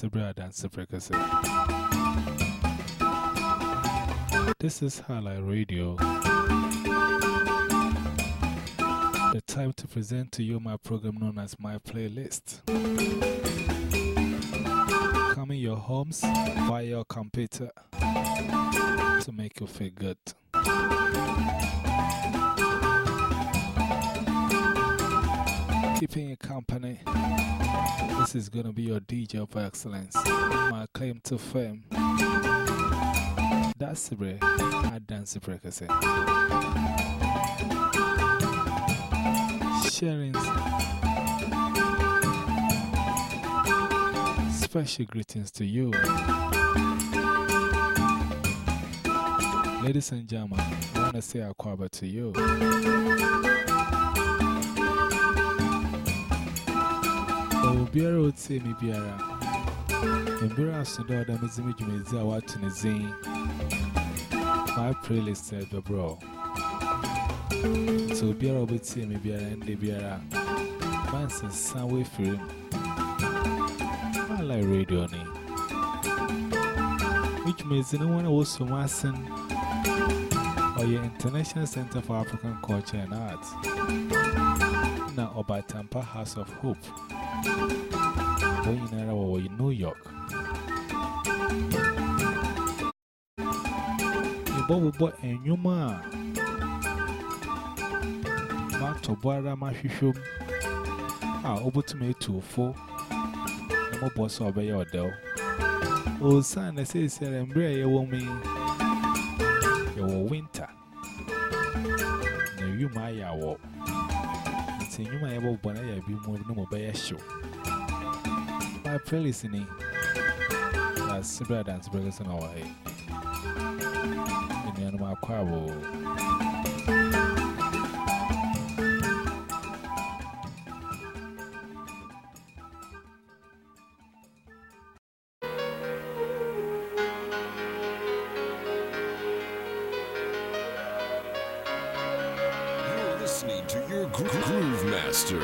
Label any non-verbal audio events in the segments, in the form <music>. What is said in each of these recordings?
Dasibra Dansiprekase. This is High Life Radio. The time to present to you my program known as My Playlist. Come in your homes via your computer to make you feel good. Keeping you company, this is going to be your DJ of excellence. My claim to fame. That's the break. I dance the break, I say. Sharing special greetings to you. Ladies and gentlemen, I want to say a quaba to you. Obiara would say me biara. Mbira Sundo da Mizimi Jumizi a wat in zin. My playlist said the bro. So Biara would say me biara and the biara. Manson Sunway film. I like radio ni. Which means no one also Mason or your International Center for African Culture and Arts. Now, about Tampa House of Hope. When you know in New York. You bought what and you ma. Mato Bora Mashishum. Ah, over to me two four. No more boss over your door. Oh, son, I say, sir, and bray a woman. Your winter. No, you my yaw. It's in you, my able, but I be more no more by a show. My playlist in That's Sibra Dance Burgers in way. In the animal. You're listening to your gro- groove master,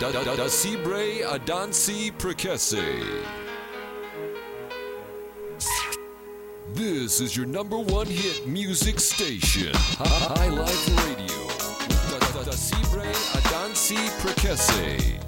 Da Da Da Da Sibre Adansi Prekese. This is your number one hit music station, High Life Radio. Da Da Da Sibre Adansi Prekese.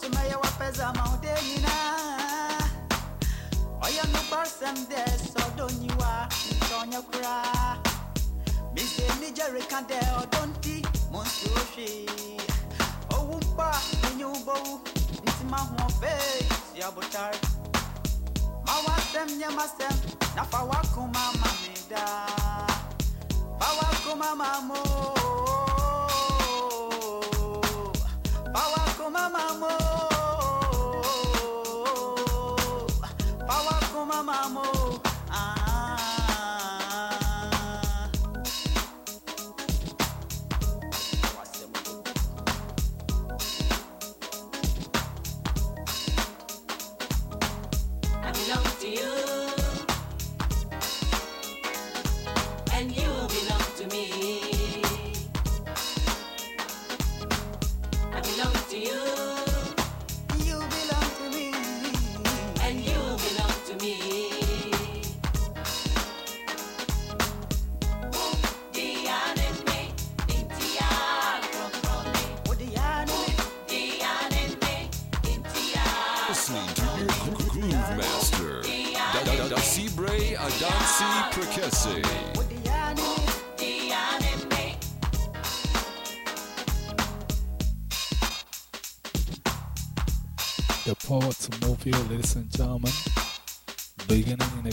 Mama mama nsumeye wapeza maudeni na Oya no barsem de sodoni wa ntonya kura Mise ni jere kande oh, odonti monsushi Owumpa oh, enyubo ntima huofe siabotar Mawasem wako mama mida Pawako mama mo Pawako mama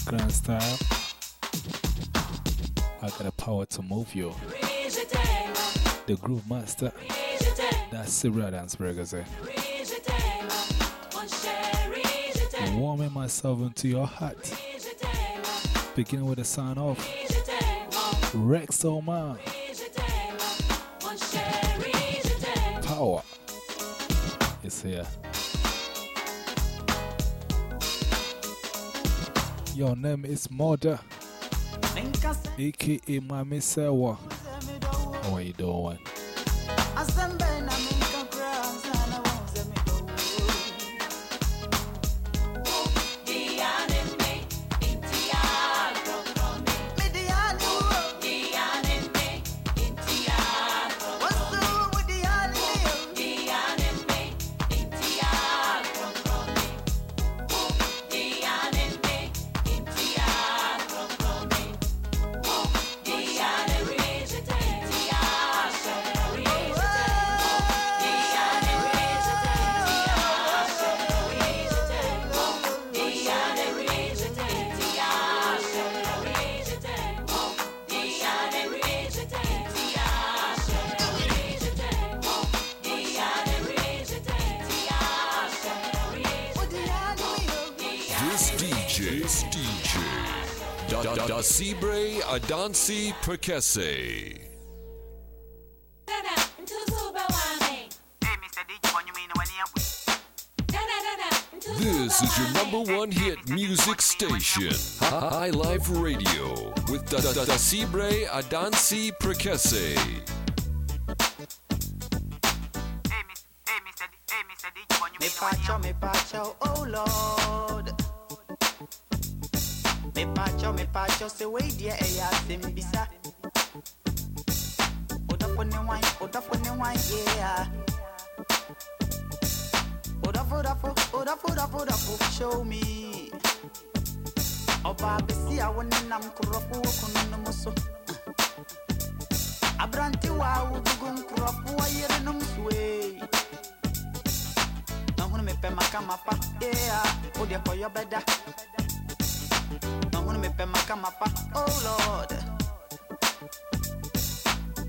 grand style. I got the power to move you. The groove master. That's Sibra Dance Burgers. Rigetema, mon cher Rigetema, Warming myself into your heart. Beginning with the sign off. Rex Rigetema. Power is here. Your name is Mother, aka Mami Sewa. How are you doing? When you This is your number one hit music station, High Life Radio, with Da Da Da Sibre Adansi Prekese. Me pacho, me pacho, oh Lord. Me pacho, me pacho, se we dia e ya simbisa. Oda for ne wine, oda for ne wine, yeah. Oda for, oda for, oda for, oda for, oda for, show me. Oba besi a wone nam kurofo kunu no muso. Abranti wa ugugu nkurofo ayere num suwe. Mahunu me pe maka mapa, yeah. Odi for your better. Mahunu me pe maka mapa, oh Lord.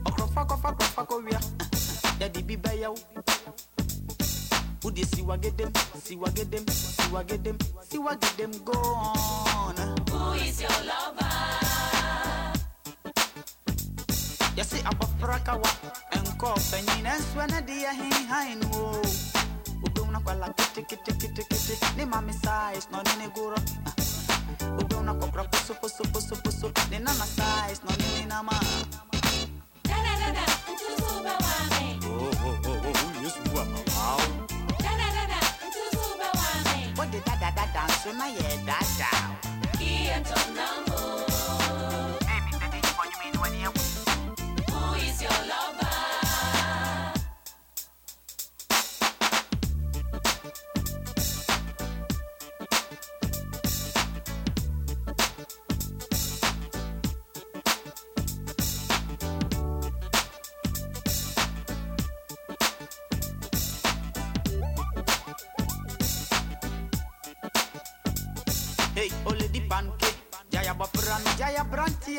Okrofa kofa kofa kowia, <laughs> ya di biba yaw. Udi siwa gedem, siwa gedem, siwa gedem, siwa gedem go on. Who is your lover? Yasi abafra kawa, enko penyin enswe di ya hin hain wo. Ube una kwala kiti kiti kiti kiti, ni mami size no ni ni guro. Ube una kokra pusu pusu pusu pusu, ni nana size no ni ni nama. What did that that that dance na ye that down? Hey, Mr.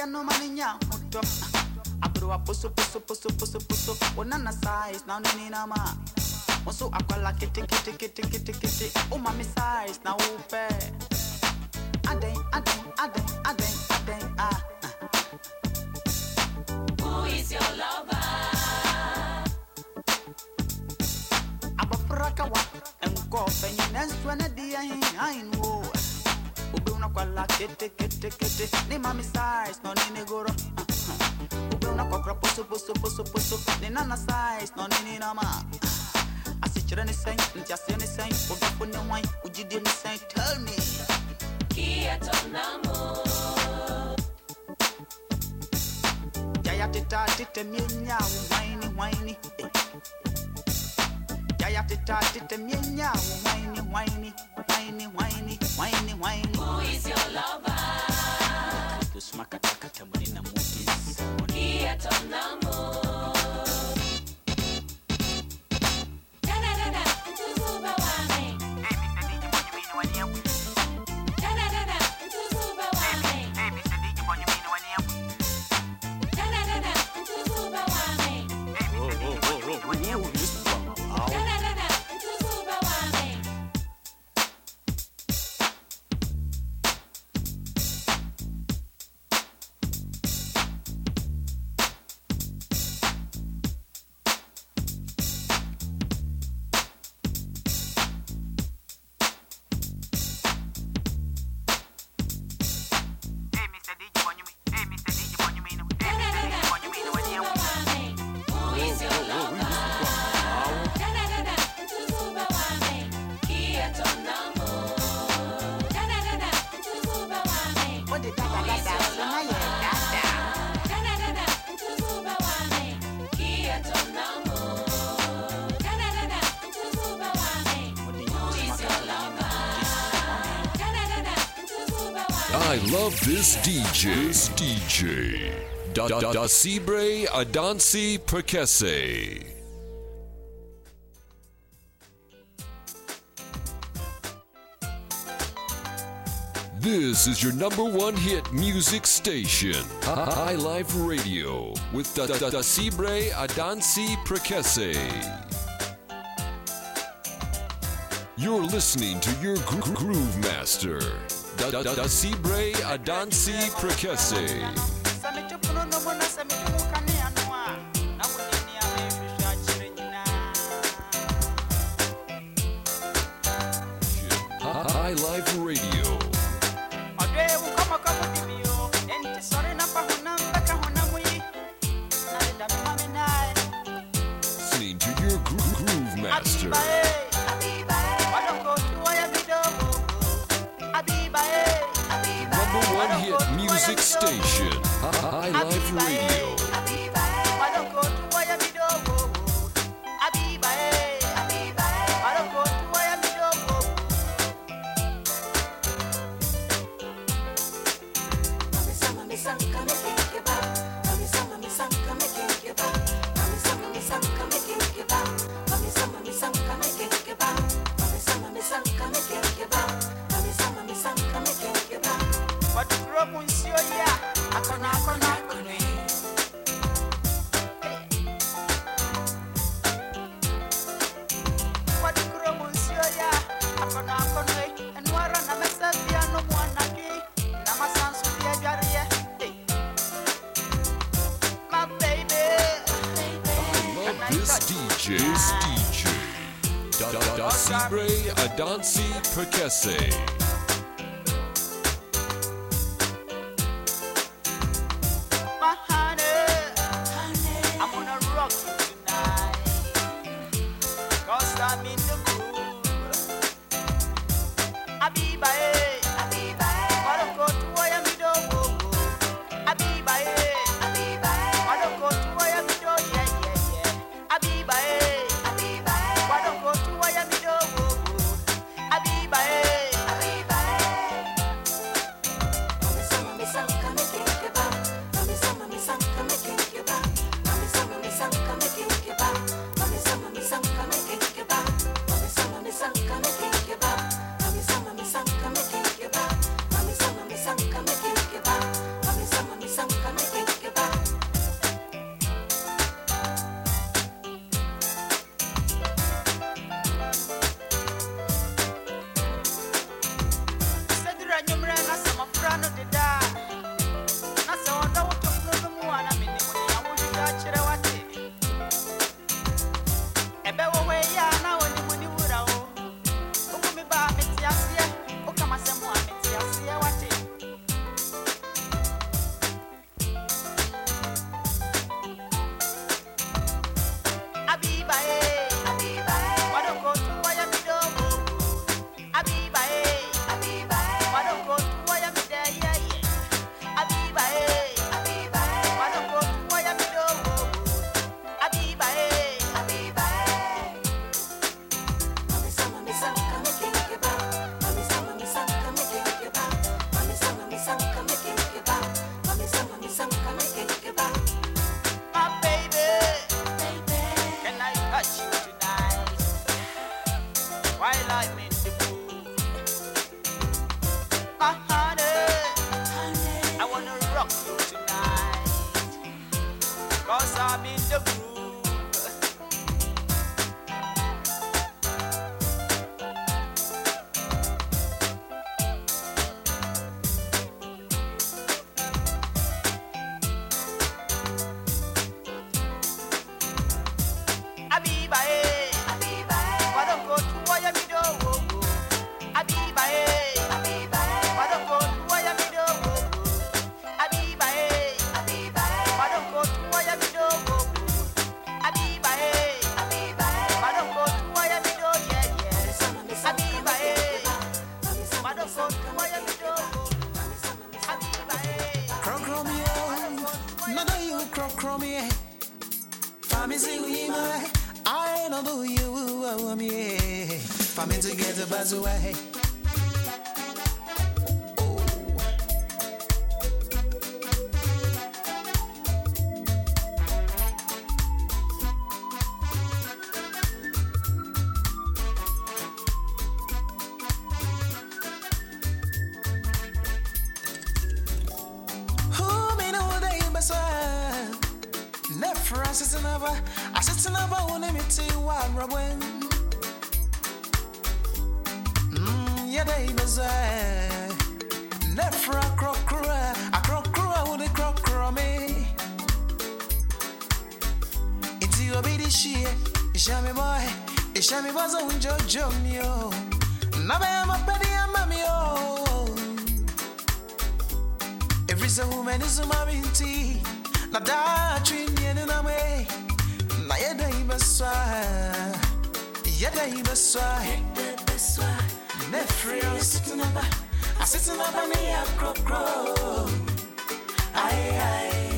no maninya muto. Abro. Onana size na ma. Akwala. O mami size na upe. Aden aden aden aden aden ah. Who is your lover? Abafra kawa enko enswe na di ahin ahin wo. Una kwala kiti kiti kiti. Ni mami size no nini goro. Ube una kokra pusu pusu pusu pusu. Ni nana size no nini na ma. akyerɛ ne sɛn nteaseɛ ne sɛn wodɔfo ne hwan wogyidie ne sɛn tell me yaya teta tete mienya wo hwan ne hwan ne eh. Teta tete mienya wo hwan ne hwan ne hwan ne hwan ne hwan ne Who is your lover? kusoma katakata mu ne na mu di nsɛm DJ. This DJ. Da da da Sibre Adansi Prekese. This is your number one hit music station, High Life Radio, with Da Da Da Sibre Adansi Prekese. You're listening to your gro- groove master, Da Da Da Sibre Adansi Prekese. sɛ mete pono no mu na sɛ mede music station, High Life Radio. Prekese. ishamibazo njojomyo nabeya mapedi ya mamyo ebriza humenizo mabinti nadachimyene namwe. Nayedaibaswa yedaibaswa nefrio sitinaba asitinaba neyakrokrok aye aye.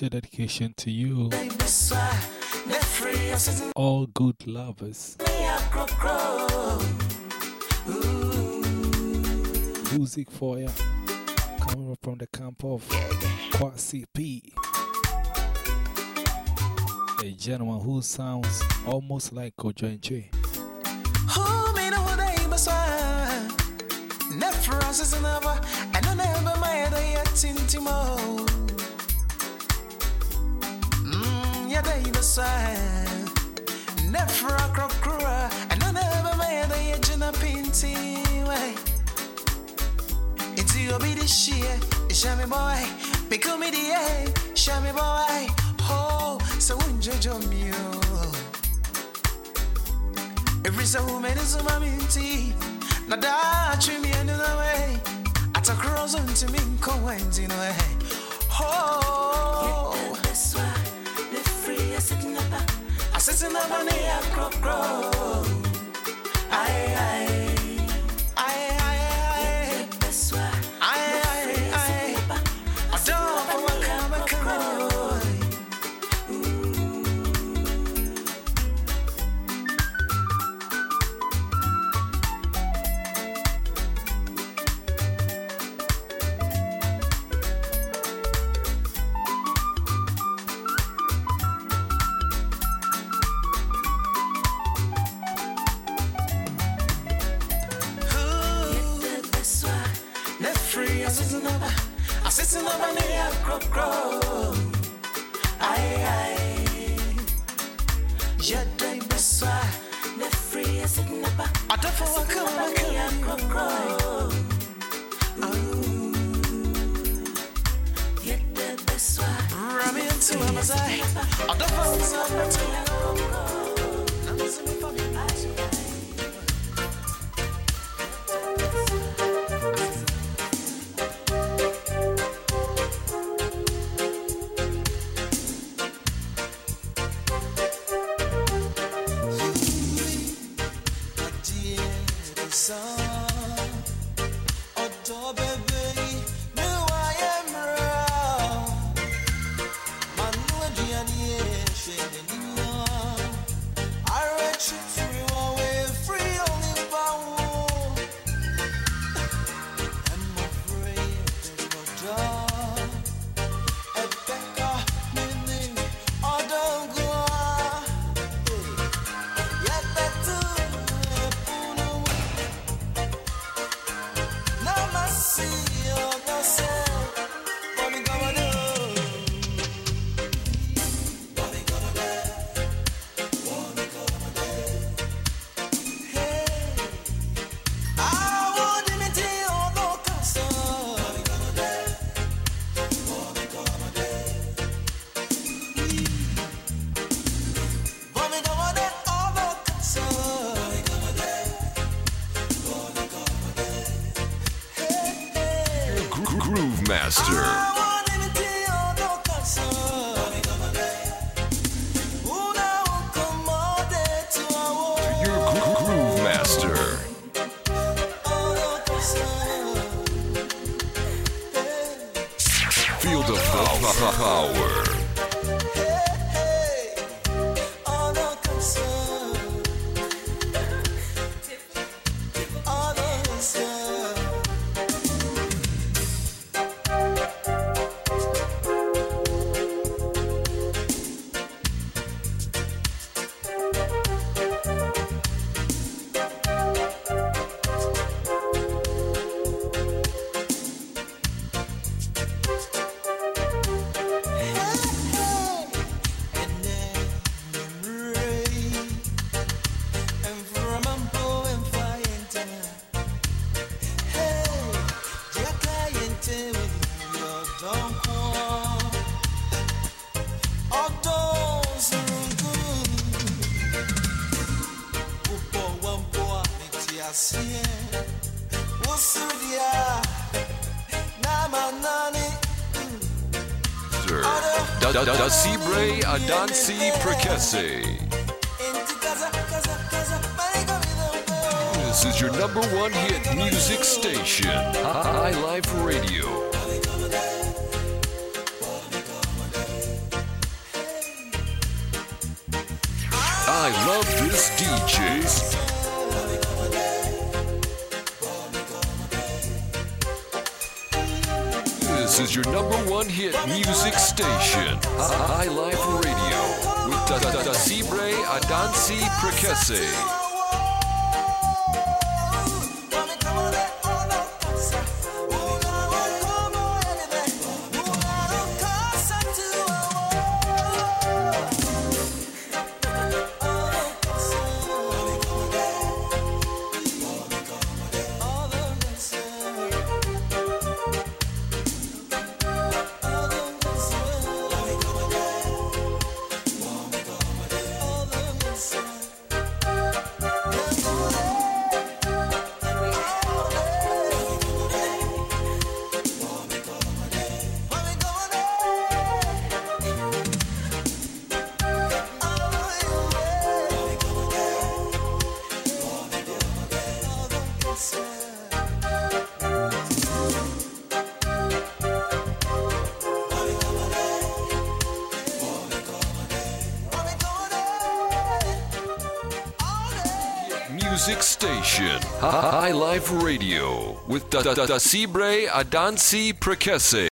special dedication to you. All good lovers. Music for you. Coming from the camp of Quasi P. A gentleman who sounds almost like Kojo and I never a yet in Nefra crocra, and I never made a jena pinty way. It's you be the sheer, shammy boy, become the eh, shammy boy. Oh, so unjudge on you. Every so woman is a mammy tea. Nada, trim me another way. At a cross on to me. Oh. Listen the money the crop, crop. Da Adansi Prekese. This is your number one hit music station, High Life Radio. I love this DJ. Is your number one hit music station, High Life Radio, with Da Da Da Sibre Adansi Prekese. Life Radio, with Da Da Da Sibre Adansi Prekese.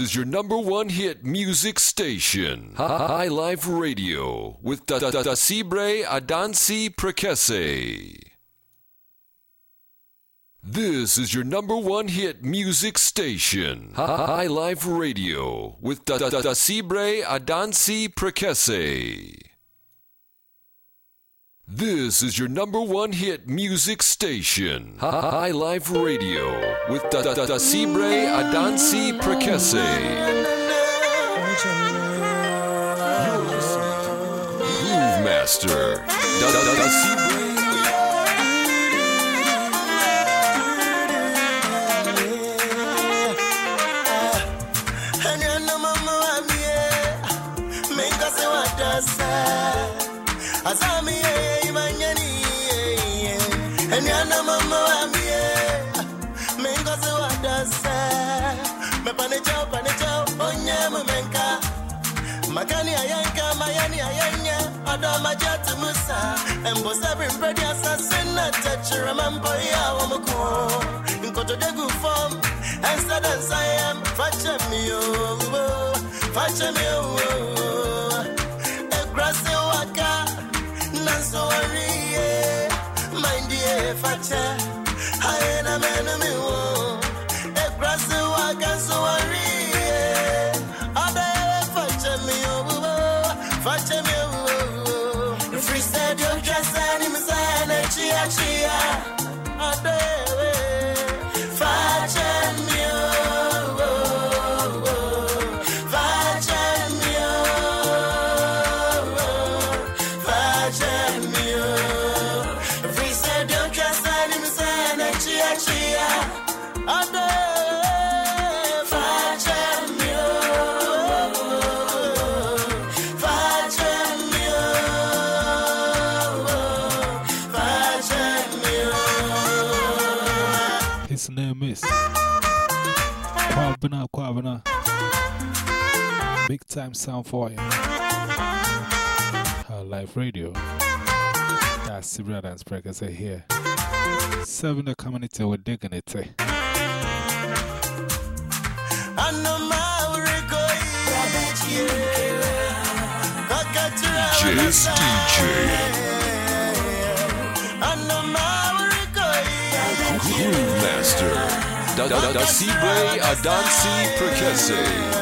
Is your number one hit music station. High Life Radio with Da da da Sibre Adansi Prekese. This is your number one hit music station. High Life Radio with Da da da Sibre Adansi Prekese. This is your number one hit music station. High Life Radio with Da da da Sibre Adansi to Groove Master. Da da da Sibre. Musa, embo sabri mpredi asasina, techi remember ya wamuko, nkoto degu form, ensa dansa yam, fache mi o, fache mi o, egrase waka, nanso wariye, mind ye fache, hayena menu mi wo, egrase waka so day. His name is Kwabena Kwabena. Big time sound for you. High Life Radio. That's Sibra and Spreaker say here. Serving the community with dignity. Jizz DJ. Groove Master. Da da da Sibre Adansi Prekese.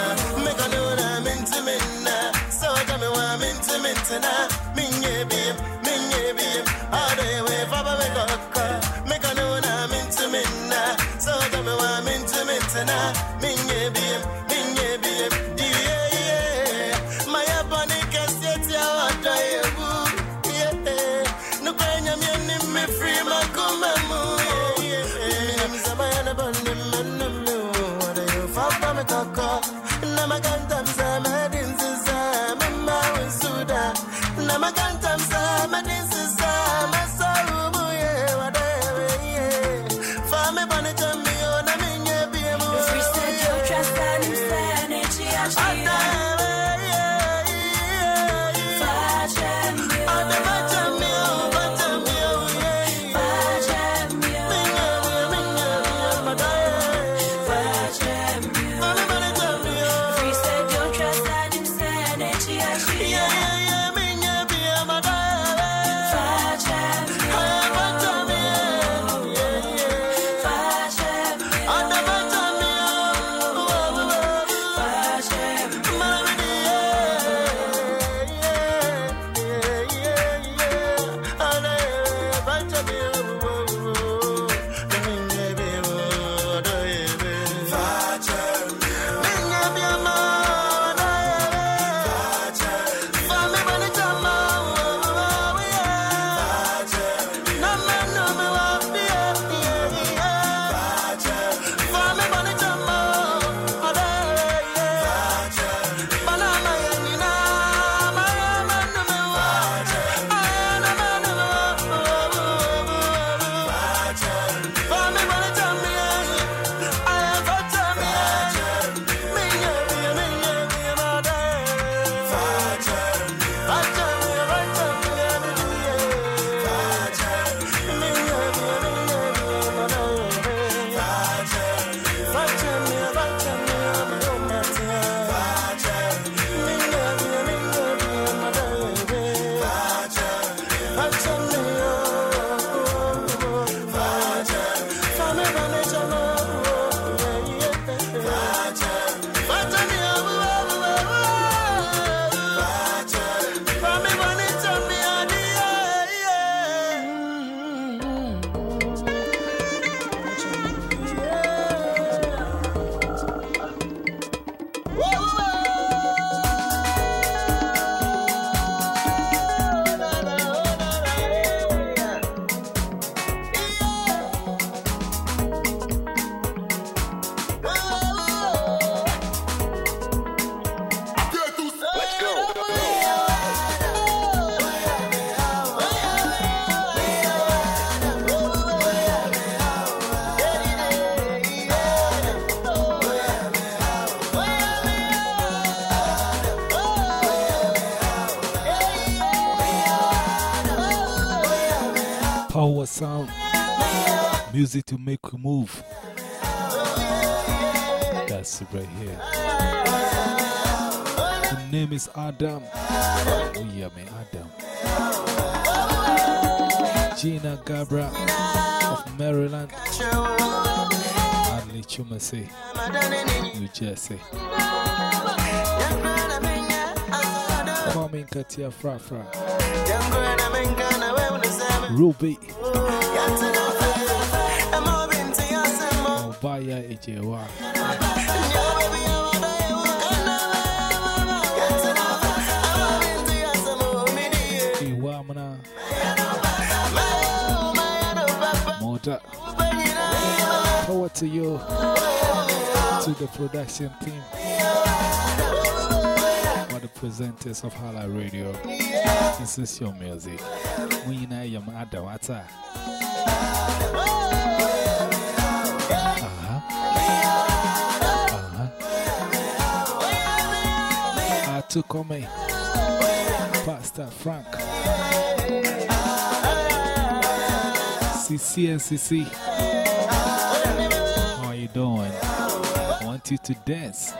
Power sound. Music to make you move. That's right here. The name is Adam. Oh, yeah, man, Adam. Gina Gabra of Maryland. Adley Chumase, New Jersey. Kwame Katia Fra Fra. Ruby. Obaya. Mota. forward to you, to the production team, presenters of Hala Radio. This is your music. Muyina yam ada wata. Uh-huh. Uh-huh. Atukome. Pastor Frank. CC and CC. How are you doing? I want you to dance.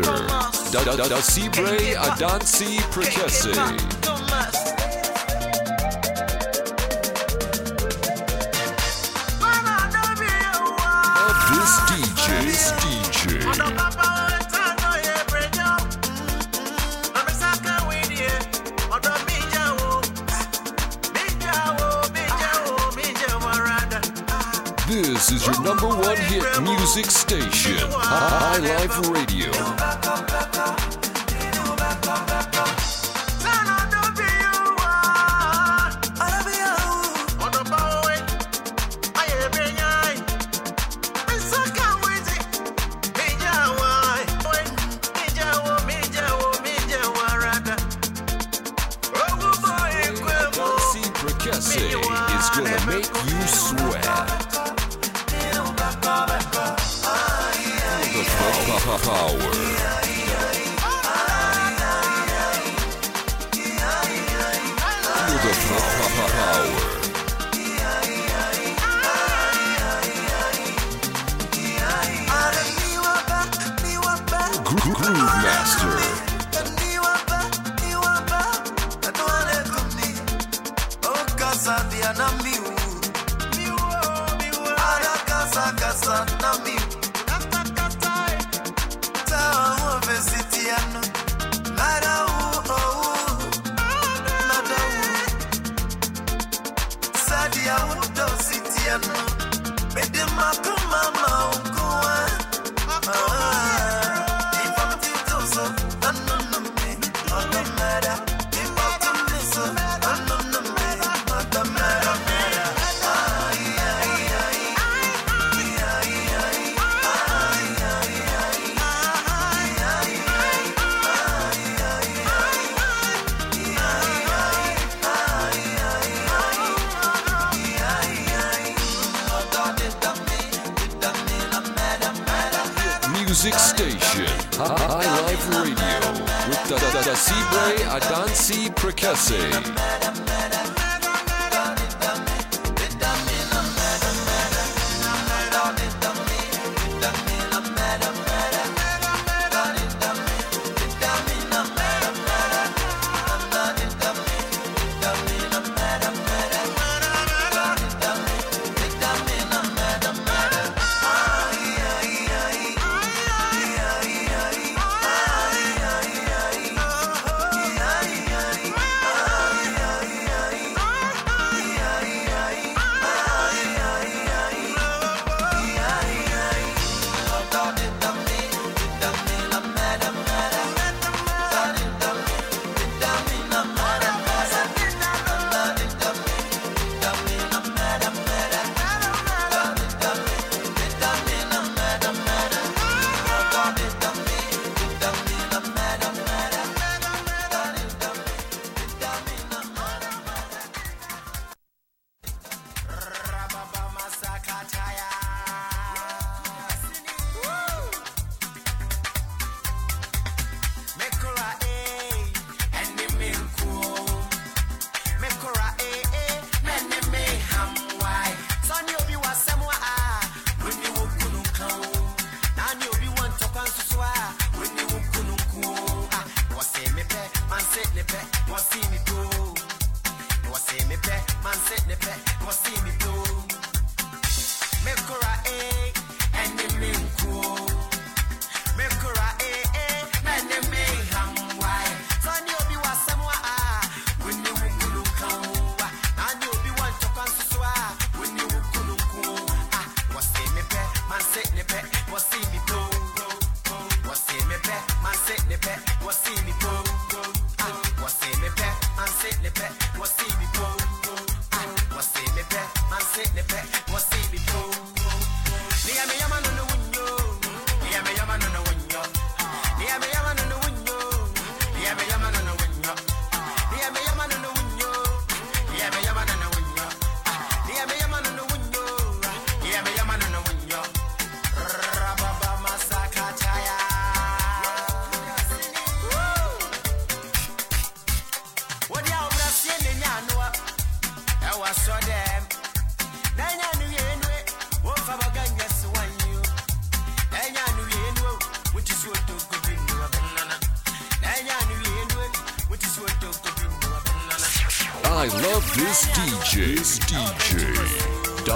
Master. Da da da da Sibre Adansi Prekese. Music station, High Life Radio.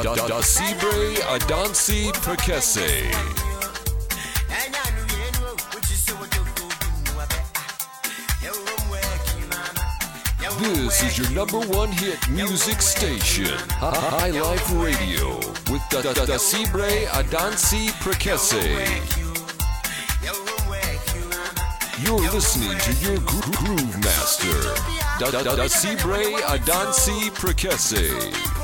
Da da da Adansi Prekese. This is your number one hit music station, High Life Radio, with the, the, the Cibre Adansi Prekese. You're listening to your gro- groove master, Da Da Da Cibre Adansi Prekese.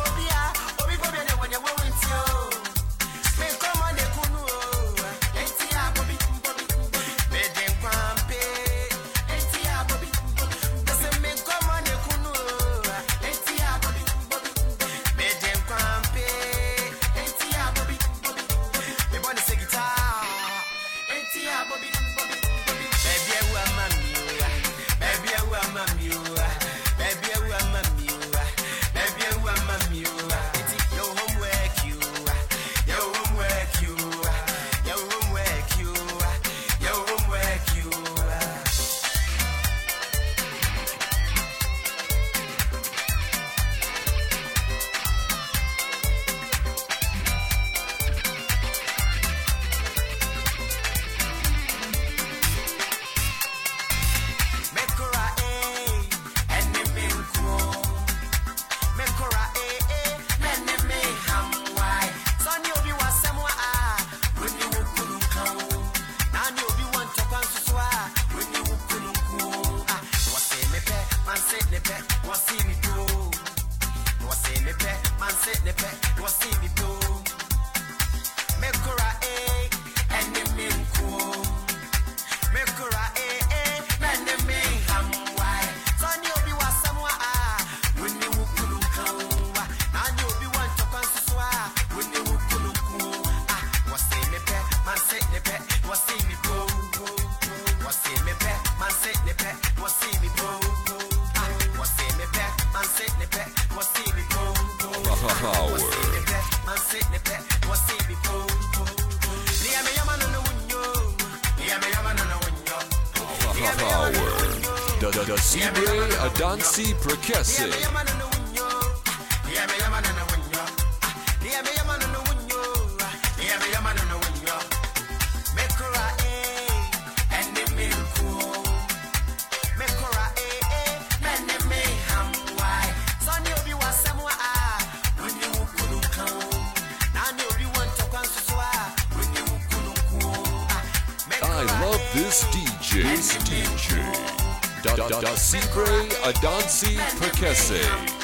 This DJ, this DJ, da da da Sigre, Adansi Prekese.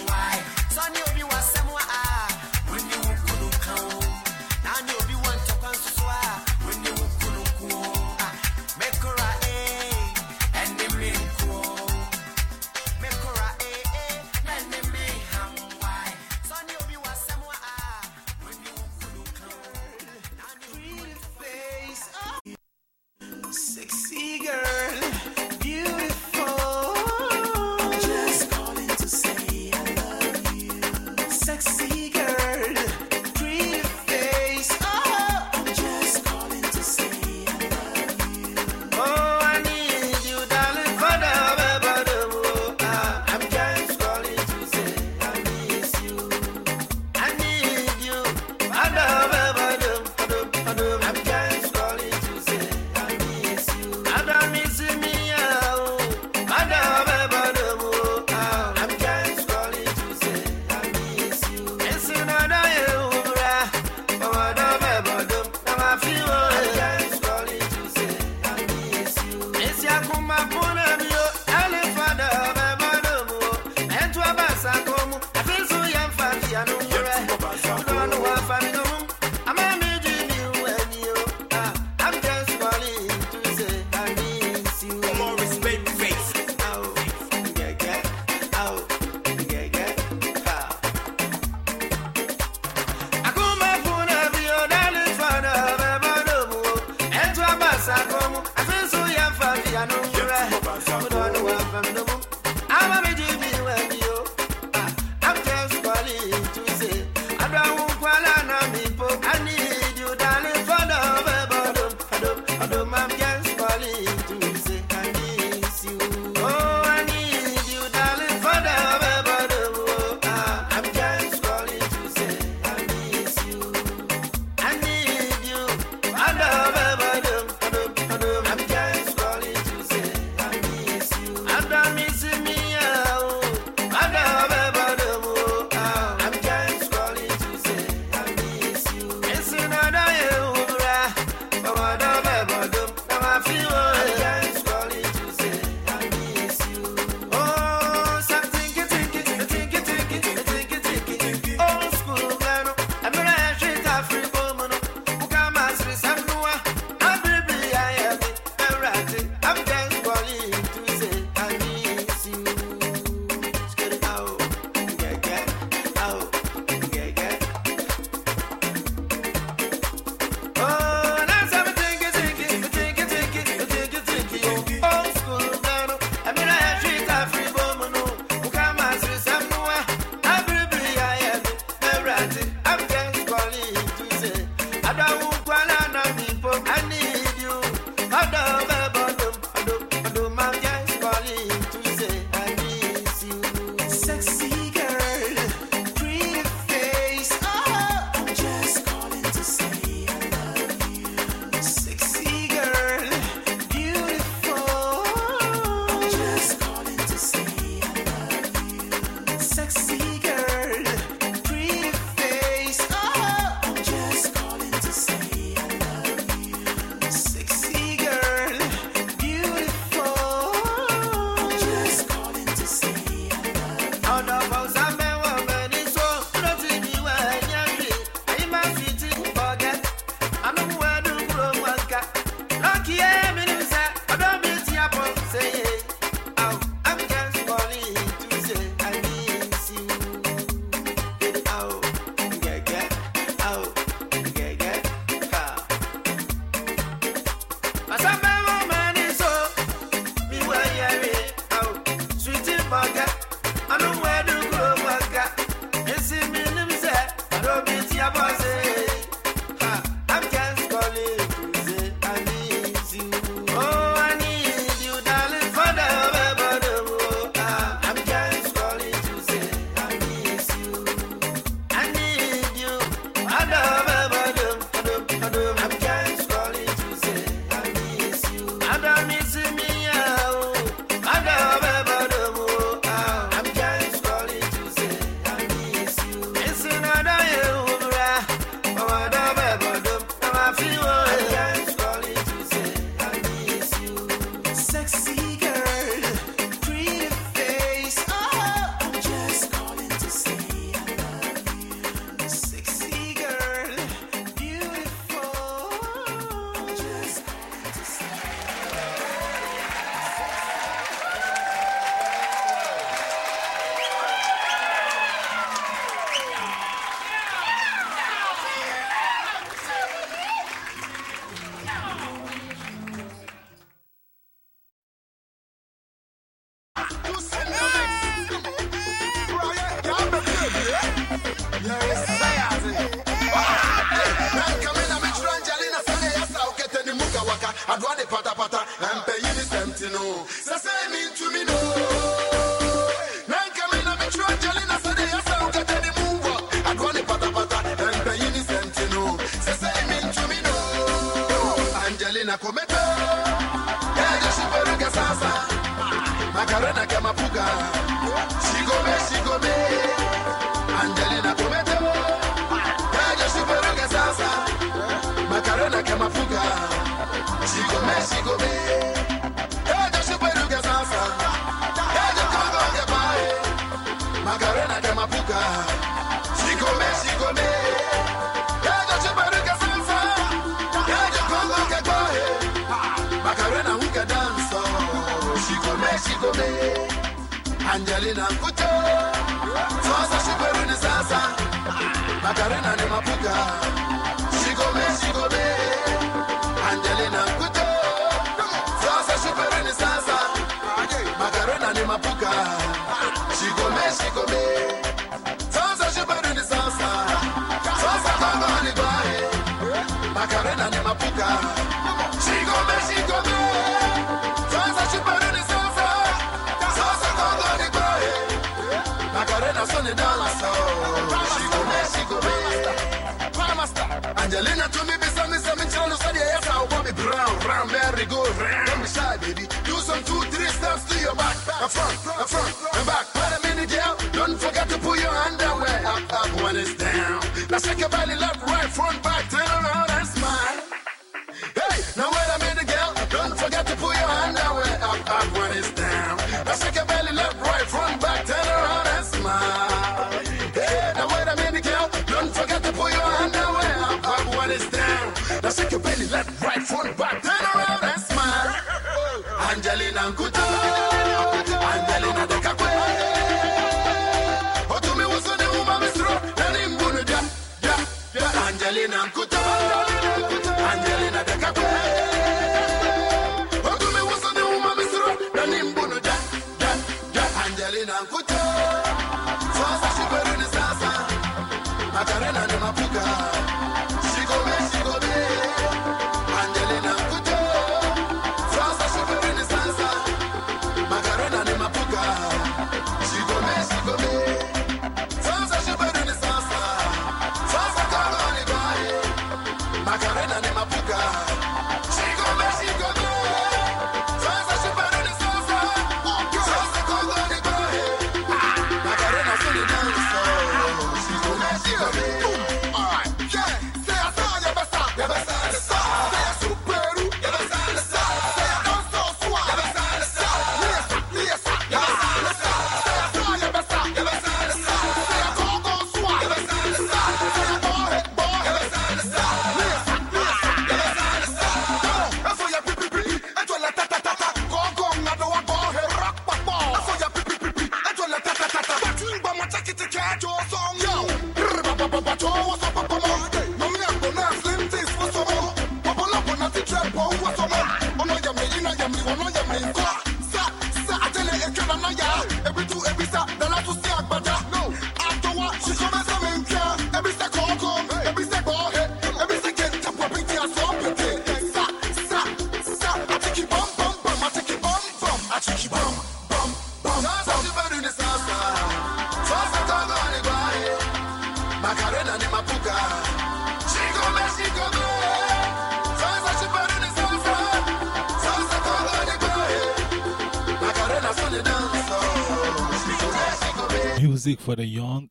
music for the young,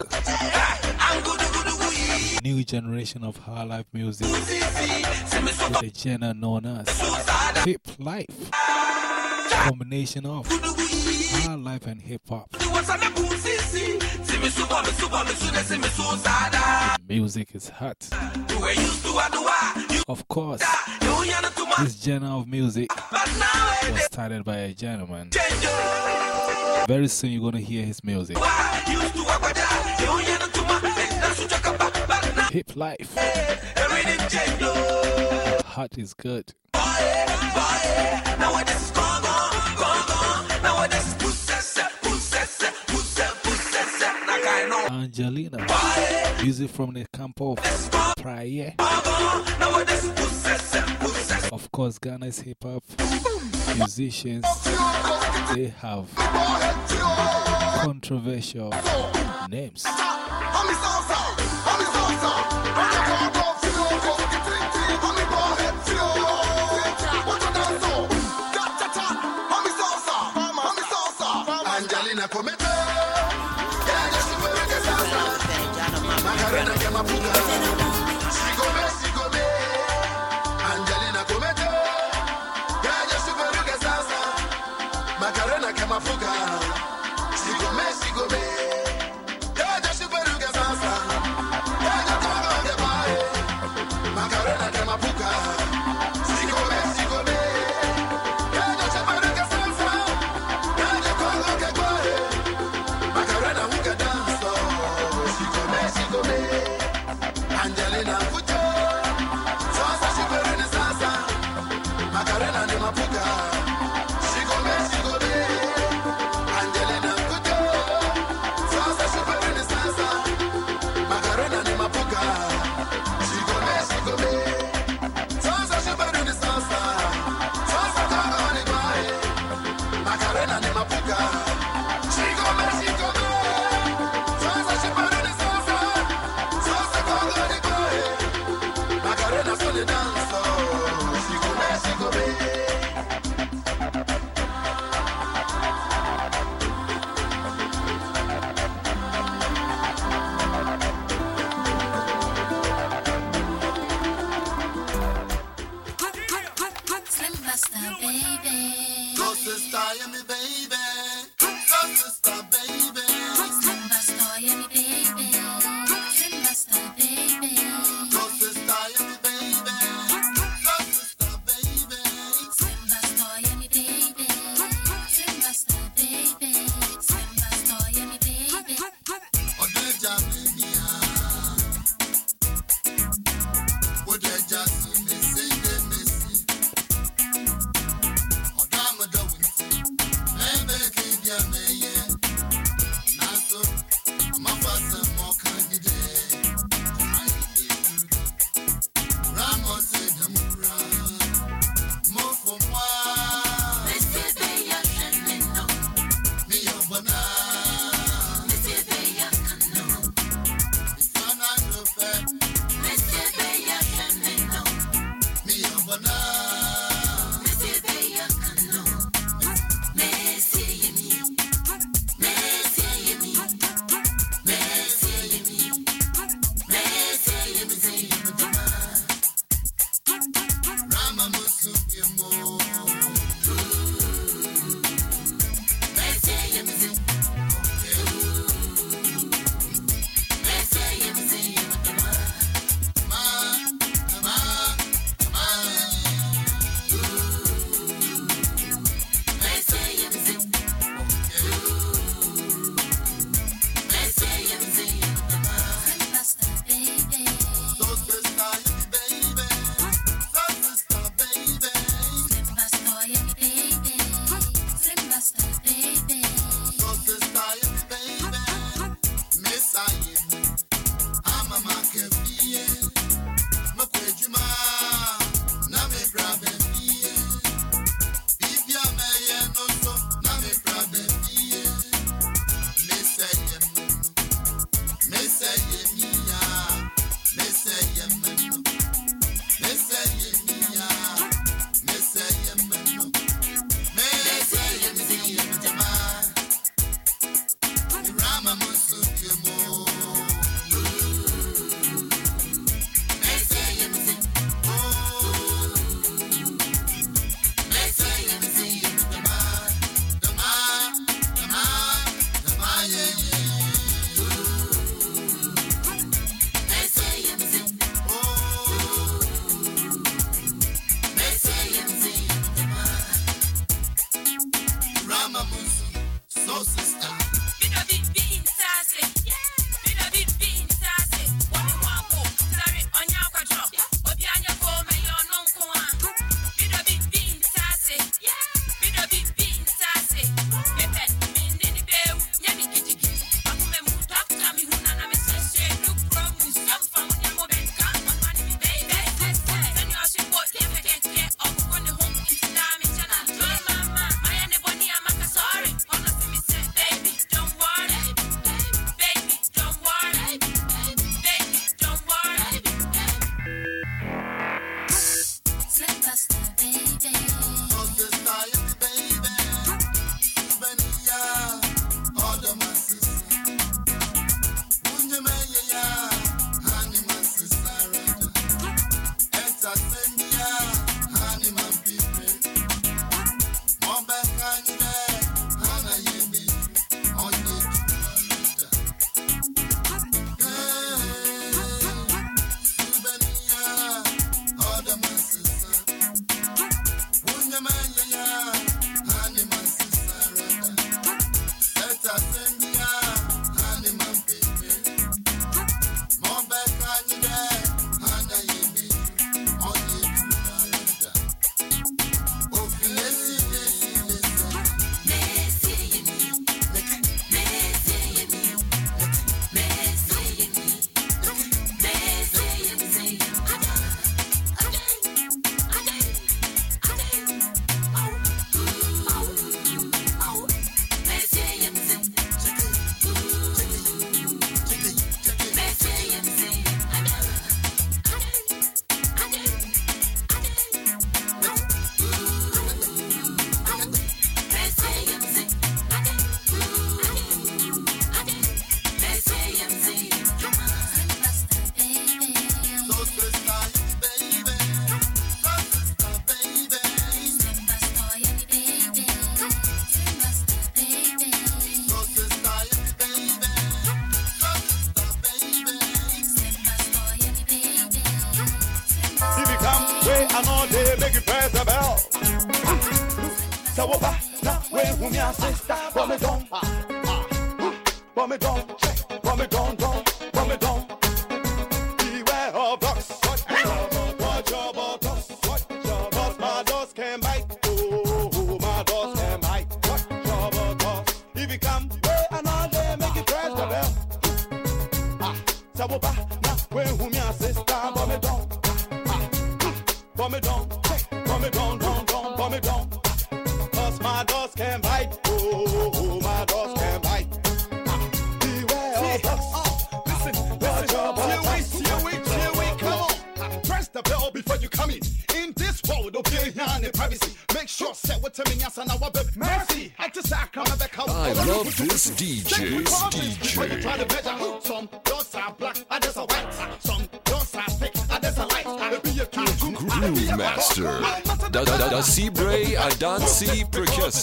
new generation of high life music, with a genre known as Hip Life combination of hip life and hip hop. Music is hot. Of course, this genre of music was started by a gentleman. Very soon you're gonna hear his music. Hip life. Hot is good. Angelina. Music from the camp of prayer. Of course, Ghana's hip hop musicians, they have controversial names.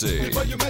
Music.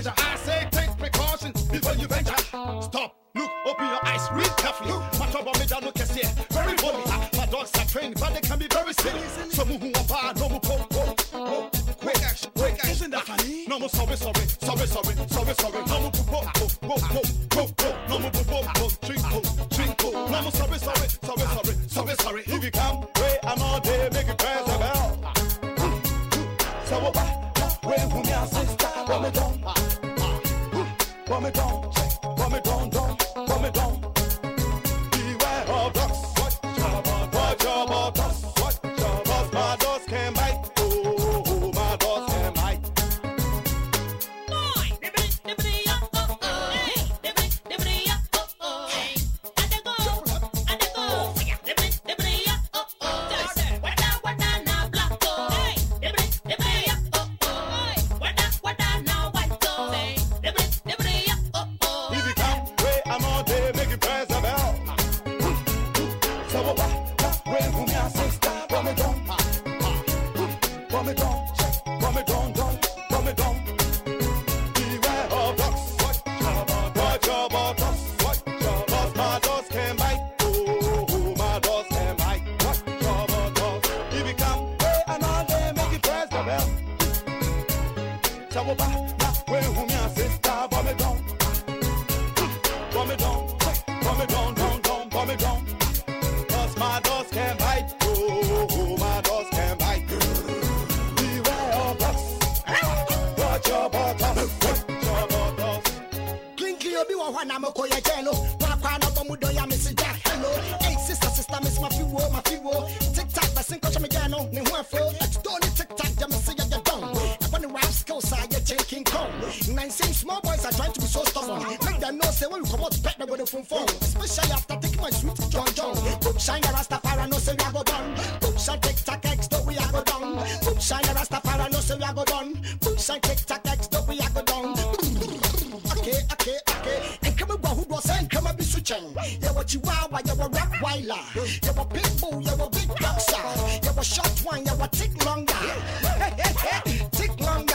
Delilah. You a big bull, you a big boxer. You a short one, you a tick longer. <laughs> tick longer.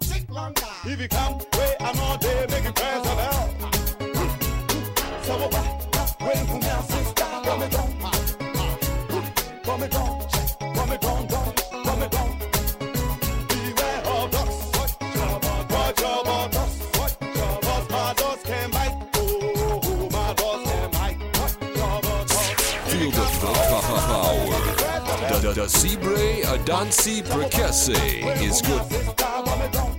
Tick longer. If you come, wait, I'm all day, make it pass about. So, what? Waiting for me, sister. Come and go. Uh, uh, uh, come and go. Cacibre Adansi Prekese is good.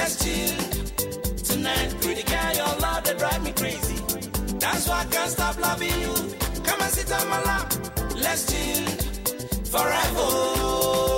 Let's chill tonight. Pretty girl, your love that drive me crazy. That's why I can't stop loving you. Come and sit on my lap. Let's chill forever.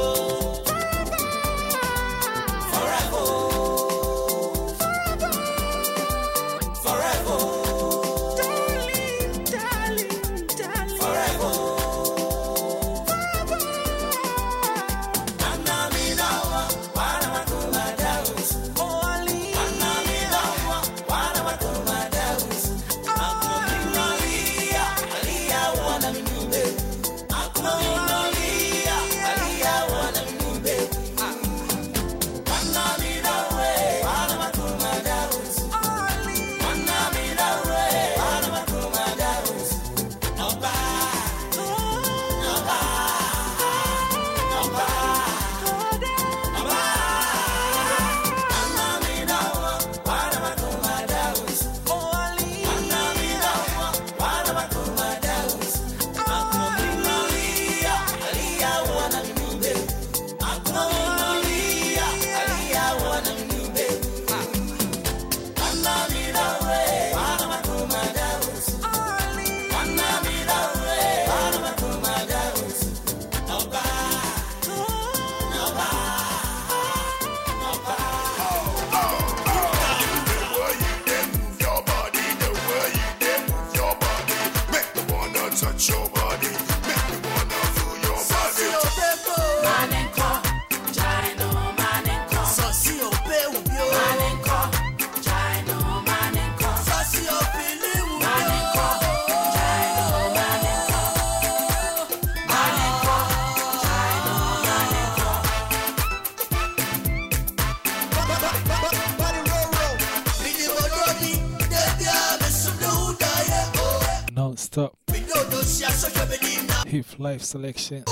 Life selection.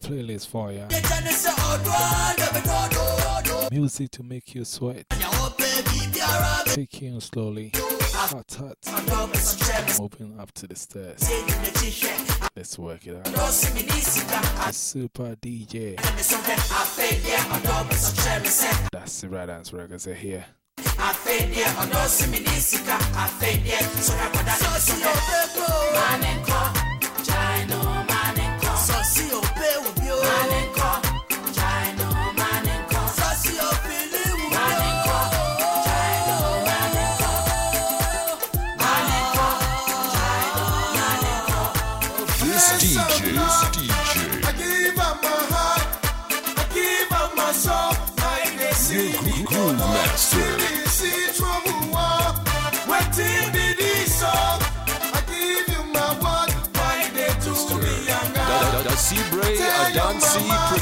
Playlist for ya. Music to make you sweat. Taking it slowly. Hot, hot. Moving up to the stairs. Let's work it out. Super DJ. That's the right answer. Records are here. This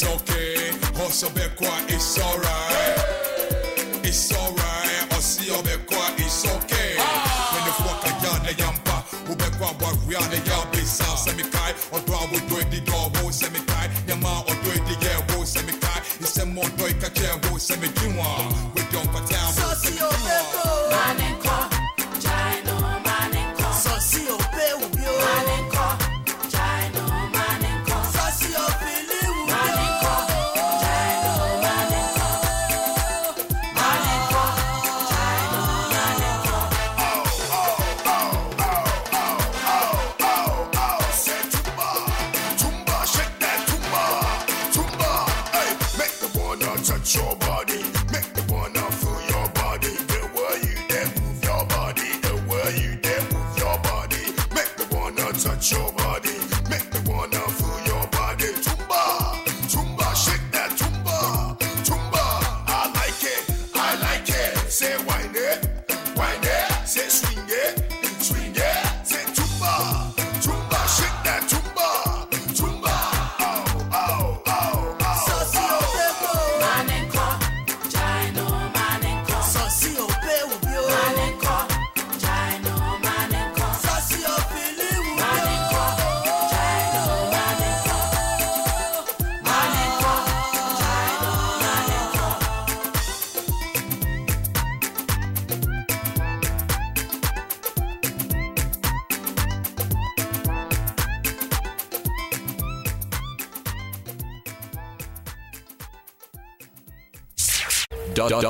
It's okay, also bekwa, it's alright. It's alright, Osi obekwa, it's okay. When the fuck a yarn the yampa, ubekwa warrior the yabisa, semikai, draw would do it the door, wo semikai, yama or do it the year, wo semikai, it's a more toy kache, wo semikiwa,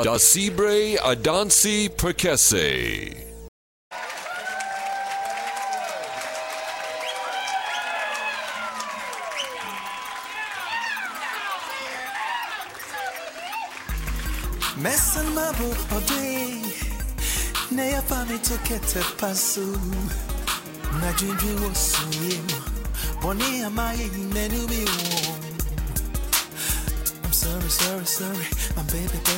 Da Sibre Adansi Prekese. Messan mabu ode Na ya fami to pasu. Na junju wo suye mo Boni amaye menu mi wo I'm sorry, sorry, sorry My baby, baby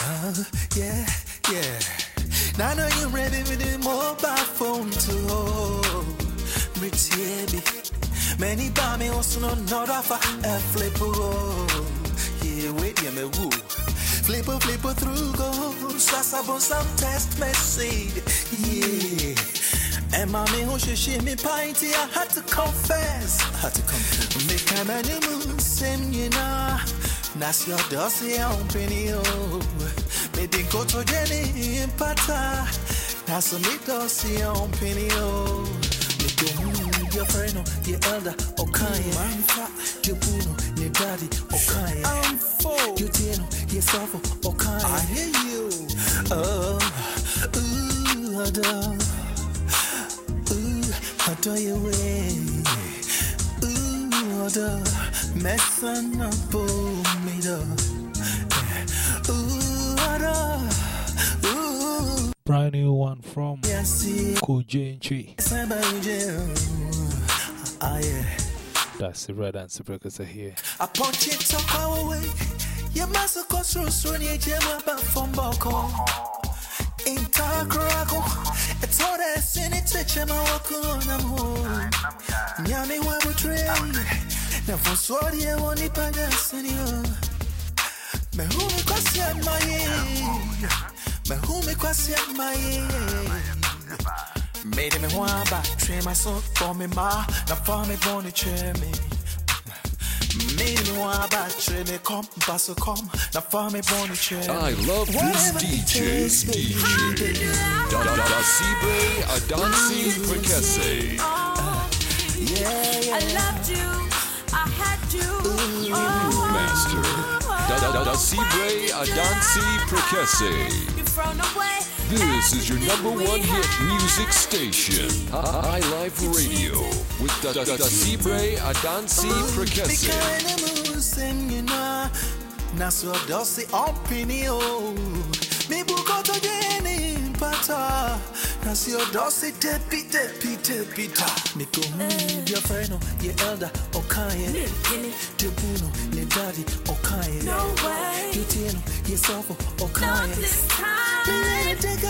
Oh, yeah, yeah. I know you're ready with the mobile phone too. Me Flip through go. Test. Yeah. Mommy, oh, who should she me pint? I had to confess. I had to confess. Me can I you moon sim you know Nas your dossier on penny oh me din go to Jenny in pata Nas me dossier on penny oh me go your friend, your elder. I'm fat, your Bruno, your daddy, Kanye. I'm full, your Tino, your Safo, Kanye. I hear you. Oh, ooh, adore. Ooh, adore your way. Adore. Messing up, me, though. Ooh, adore. Ooh, Brand new one from yes, yeah. Kojenchi. Somebody jail. Yeah. That's the red and super because I hear. I punch it so far away. You must go through soon. You jam up from Boko. In Takrago, it's all that sin. It's a chema walk on. I'm home. Yami wabu train. Now for sword, you want it by the senior. Me who me kwasi at my Me who me kwasi my Made me train my son for me ma, na for me born chair I love this DJ, DJ. baby. Da da da Sibre Adansi Prekese. I loved you, I had you. Oh, Master. Da da da da Sibre Adansi Prekese. you thrown away. This is your number one hit music station, High Life Radio, with Da da Adansi Prekese. Naso dosi opinio Mi buko to jeni pata Nasio dosi tepi tepi tepi ta. Mi go hmm your friend oh, okaye bruno your daddy okaye No way. You tino yourself Not okaye time. Me let it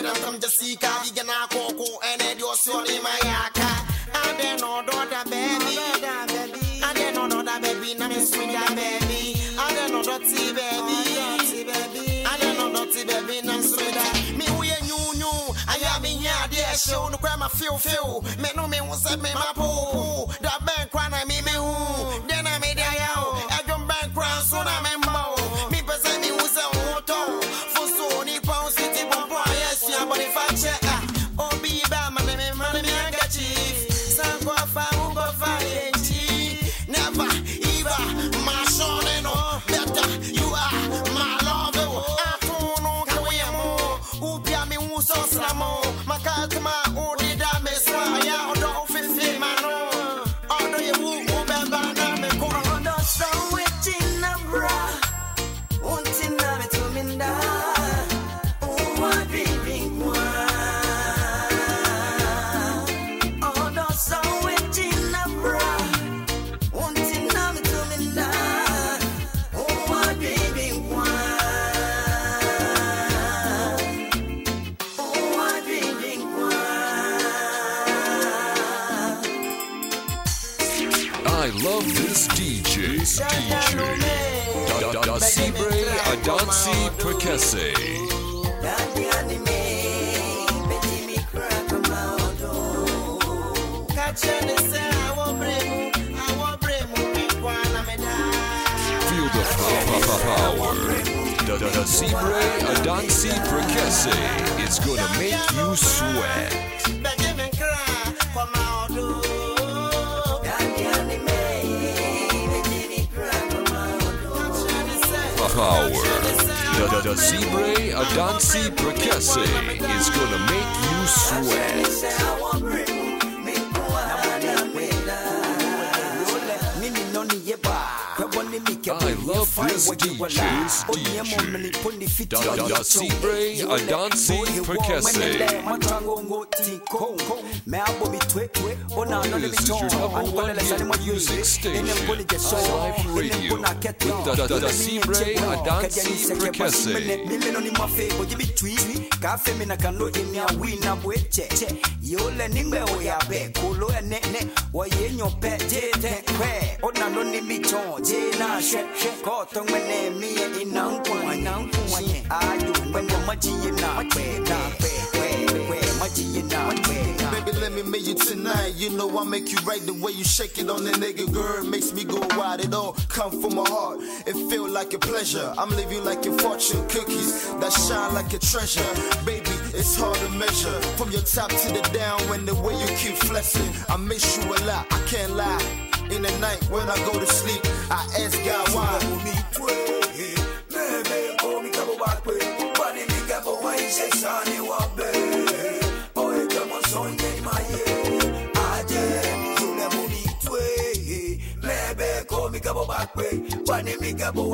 family, better come to see car, you can cocoa, and then you're sorry, my yaka. I don't know, daughter, baby. I don't know, daughter, baby, me sweet, baby. I don't know, no baby. I am no dirty baby, no soda. Me we a new new. I am in here, dear show. No grandma feel feel. Me no me was a me my poo. This is your number one hit music station, Live Radio, with da da da da Sibre Adansi Prekese. Mileno ni mafebo jibi twi Kafe mina kano ini a wina bweche Yole ningbe oya be Kulo ya ne ne. Wa yenyo pe jete kwe. Ona no ni michon Jena she Koto mwene miye inankwa Inankwa ye Ayu mwene maji you tonight. You know I make you right the way you shake it on that nigga, girl. Makes me go wild. It all come from my heart. It feel like a pleasure. I'm living like a fortune cookies that shine like a treasure. Baby, it's hard to measure from your top to the down. When the way you keep flexing, I miss you a lot. I can't lie. In the night when I go to sleep, I ask God why. Daddy,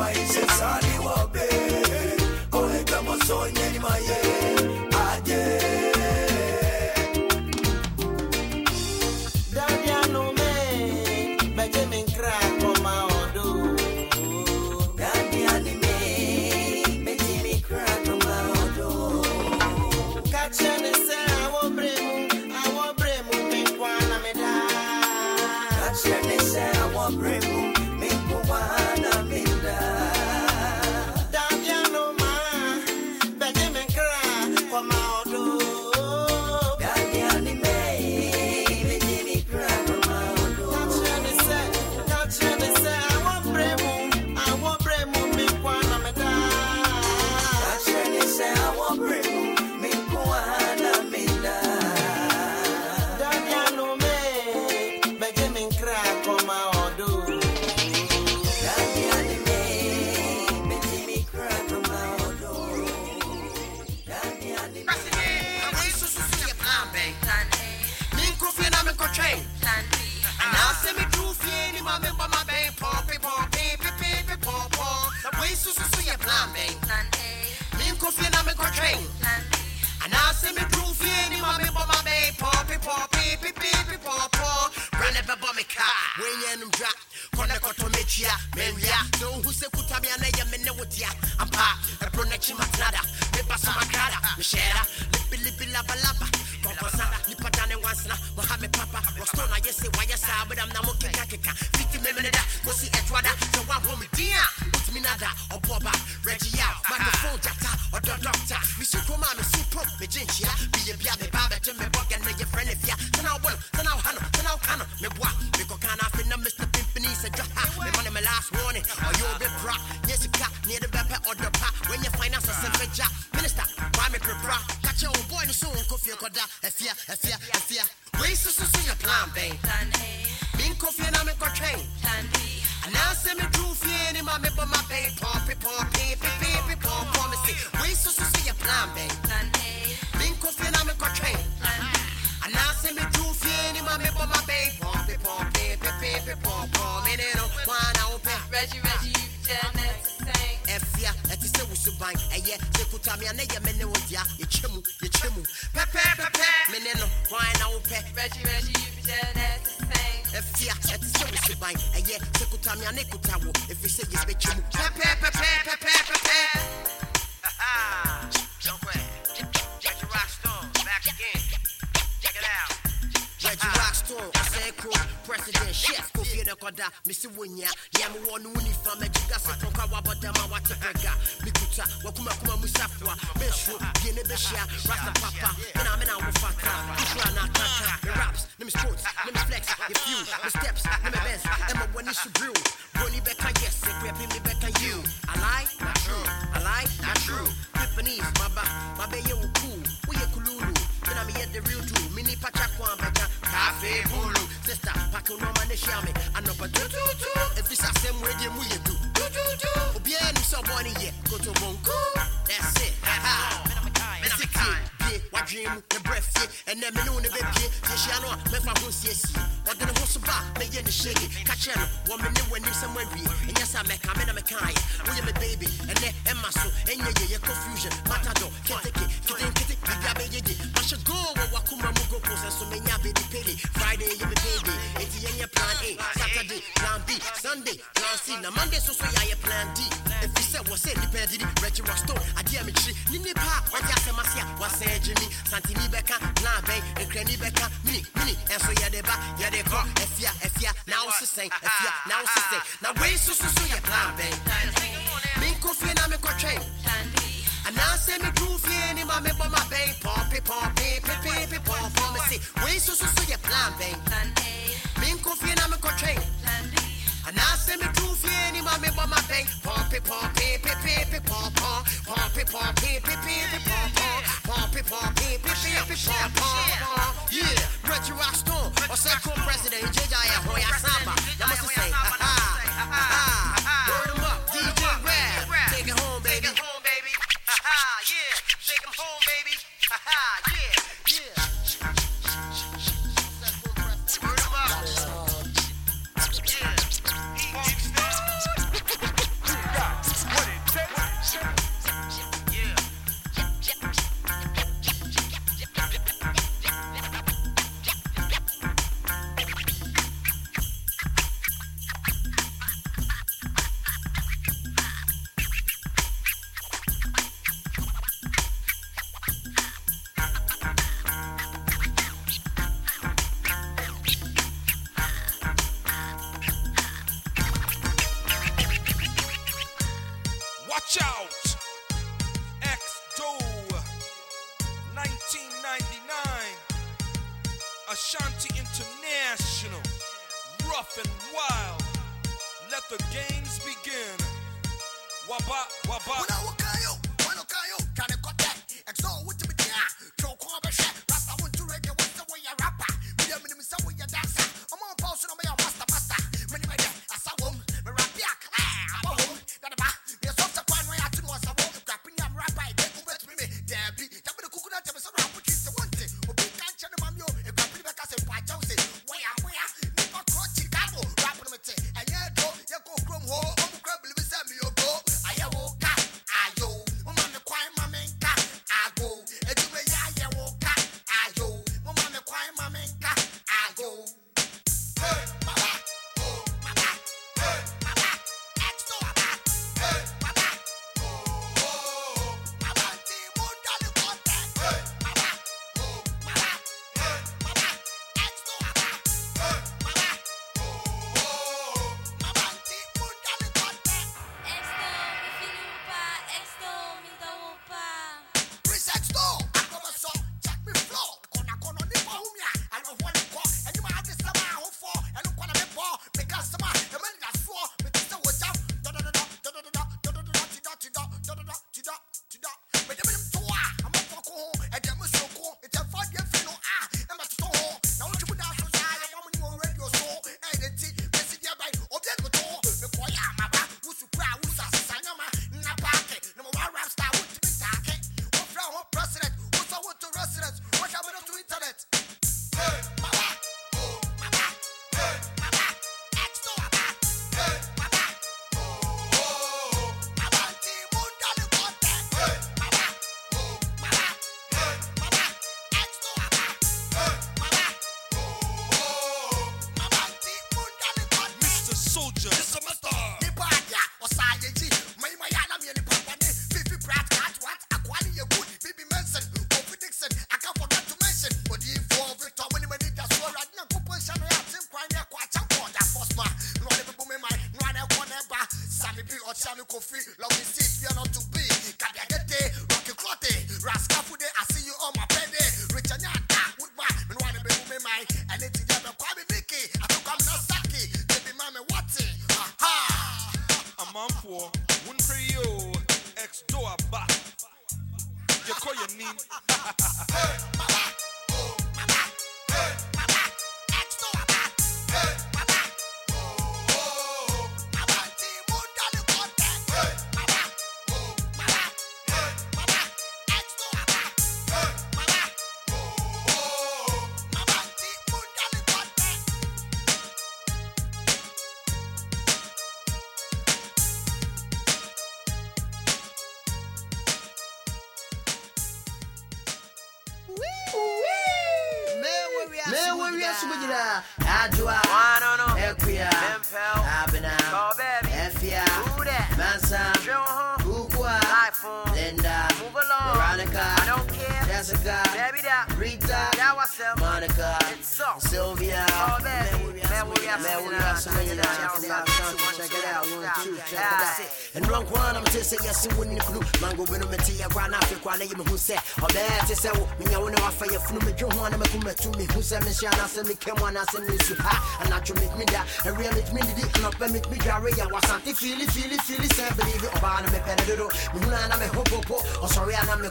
Miss Yana, send me, come on, I send me, so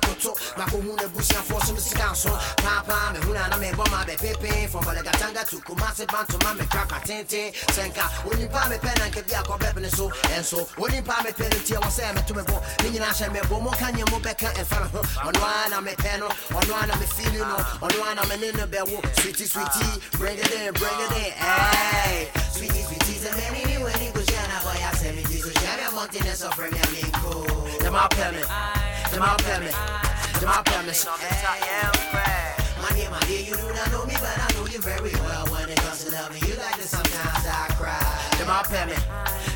koto, to sit down, so, Papa, me, Muna, me, Boma, be, Pepe, from Bolgatanga to Kumasi, Bantu, Mame, Kraka, Tente, Senka, when you buy me pen and get the alcohol, so, and so, when you buy me to me, me, a pen, on one, I'm a I'm an sweetie, sweetie, bring it in, bring it in, me, the my the my permit, the my hey, my dear, my dear, you do not know me, but I know you very well. When it comes to loving you like this, sometimes I cry. The my permit,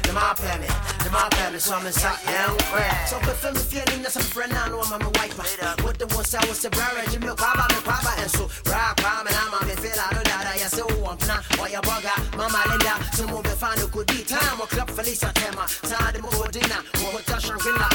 the my permit, the my permit, so I'm inside and cry. So film if you're in some friend, I know I'm a wife. What the one sound was brown red, you milk, me, Baba, and so rock, and I'm a feel out of that. I say, oh, I'm not, why you bugger, Mama Linda, some of the final could be time or club Felisa Tema, Sada Mo Dinner, or Tasha Villa,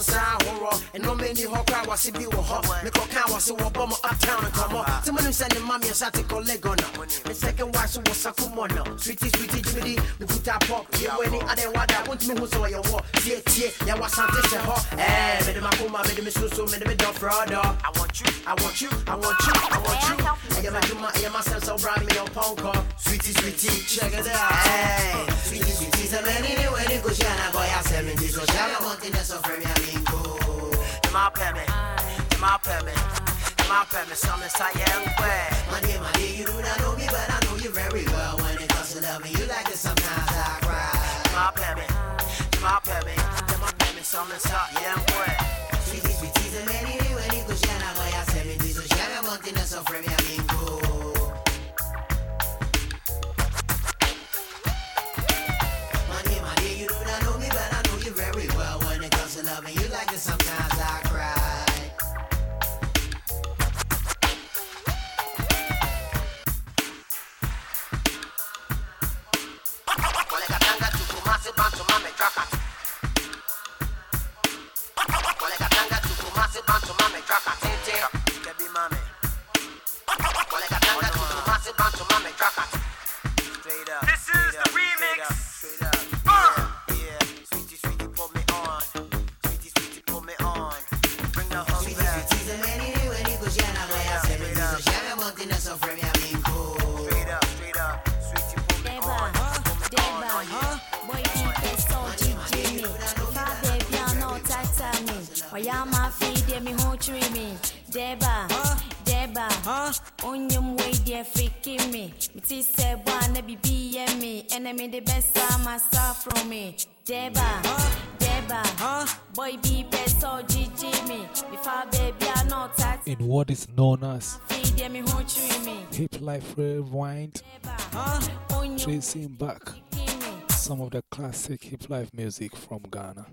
my side horror, and no many hawk, was you were hot, make a cow, so a bomber uptown and come up. Someone who send the mommy a sati leg on. The second wife so was a kumono. Sweetie, sweetie, Jimmy, the up pop. You winning, I didn't want that. Want me who's all your war. See, see, yeah, what's something to her. Eh, made my puma, made me so, so, made me dog fraud. I want you, I want you, I want you, I want you. I am a juma, I am myself so bright, me on punk car. Sweetie, sweetie, check it out. Hey, sweetie, sweetie, so many, when you go, Shana, boy, I said, me, Shana, wanting that's so from your lingo. My permit, my permit. My premise, I'm inside your way. My dear, my dear, you do not know me, but I know you very well. When it comes to loving you like this, sometimes I cry. My permit, my permit, my premise, I'm inside your way. Sweetie, Oyama feed me who tree me. Deba, Deba, Onyum way dear freaking me. Miti se bwana bibi me. Enemy the best myself from me. Deba, Deba, boy be best so GG me. Before baby I know that In what is known as feed me who tree me. Hip Life Rewind, Onyum tracing back me. Some of the classic hip life music from Ghana.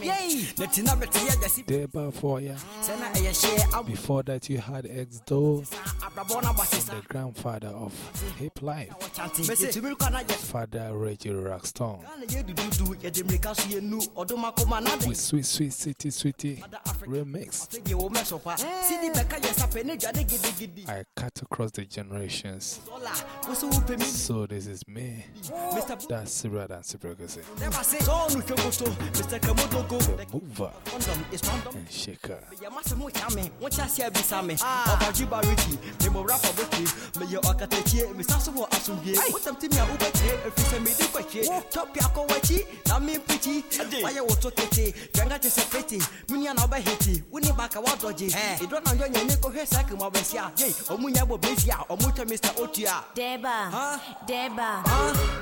Yay! Netina beti ya jasi. Deba for ya. Sena eye share Before that, you had abrabona basi the grandfather of hip life, chanting. Yetumi kana je. Father Reggie Rockstone. With Sweet Sweet City Sweetie remix. Ye wo meso pa. Sidi beka ye sape ne dwade gidi gidi. I cut across the generations. Ola, wo so wo pe mi. So this is me. Mr. That's Sibra and Sibra Gase. Never say so nu kwokoto. Mr. Kamodogo. Mover Condom is condom. and shaker. Ya mase mo chame, won cha sia bisa me. Obaji bariki, me mo rap aboki, me ye okatachie, me saso wo asumgie. Wotam timi a ubeke, efi se me di kwache. Top ya ko wachi, na me pichi. Why you to tete, janga te se pete. Munya na oba hiti, woni baka wa doji. Do na yo nyane ko hwe sak mo besia. Ye, omunya bo besia, omucha Mr. Otia. Deba, Deba,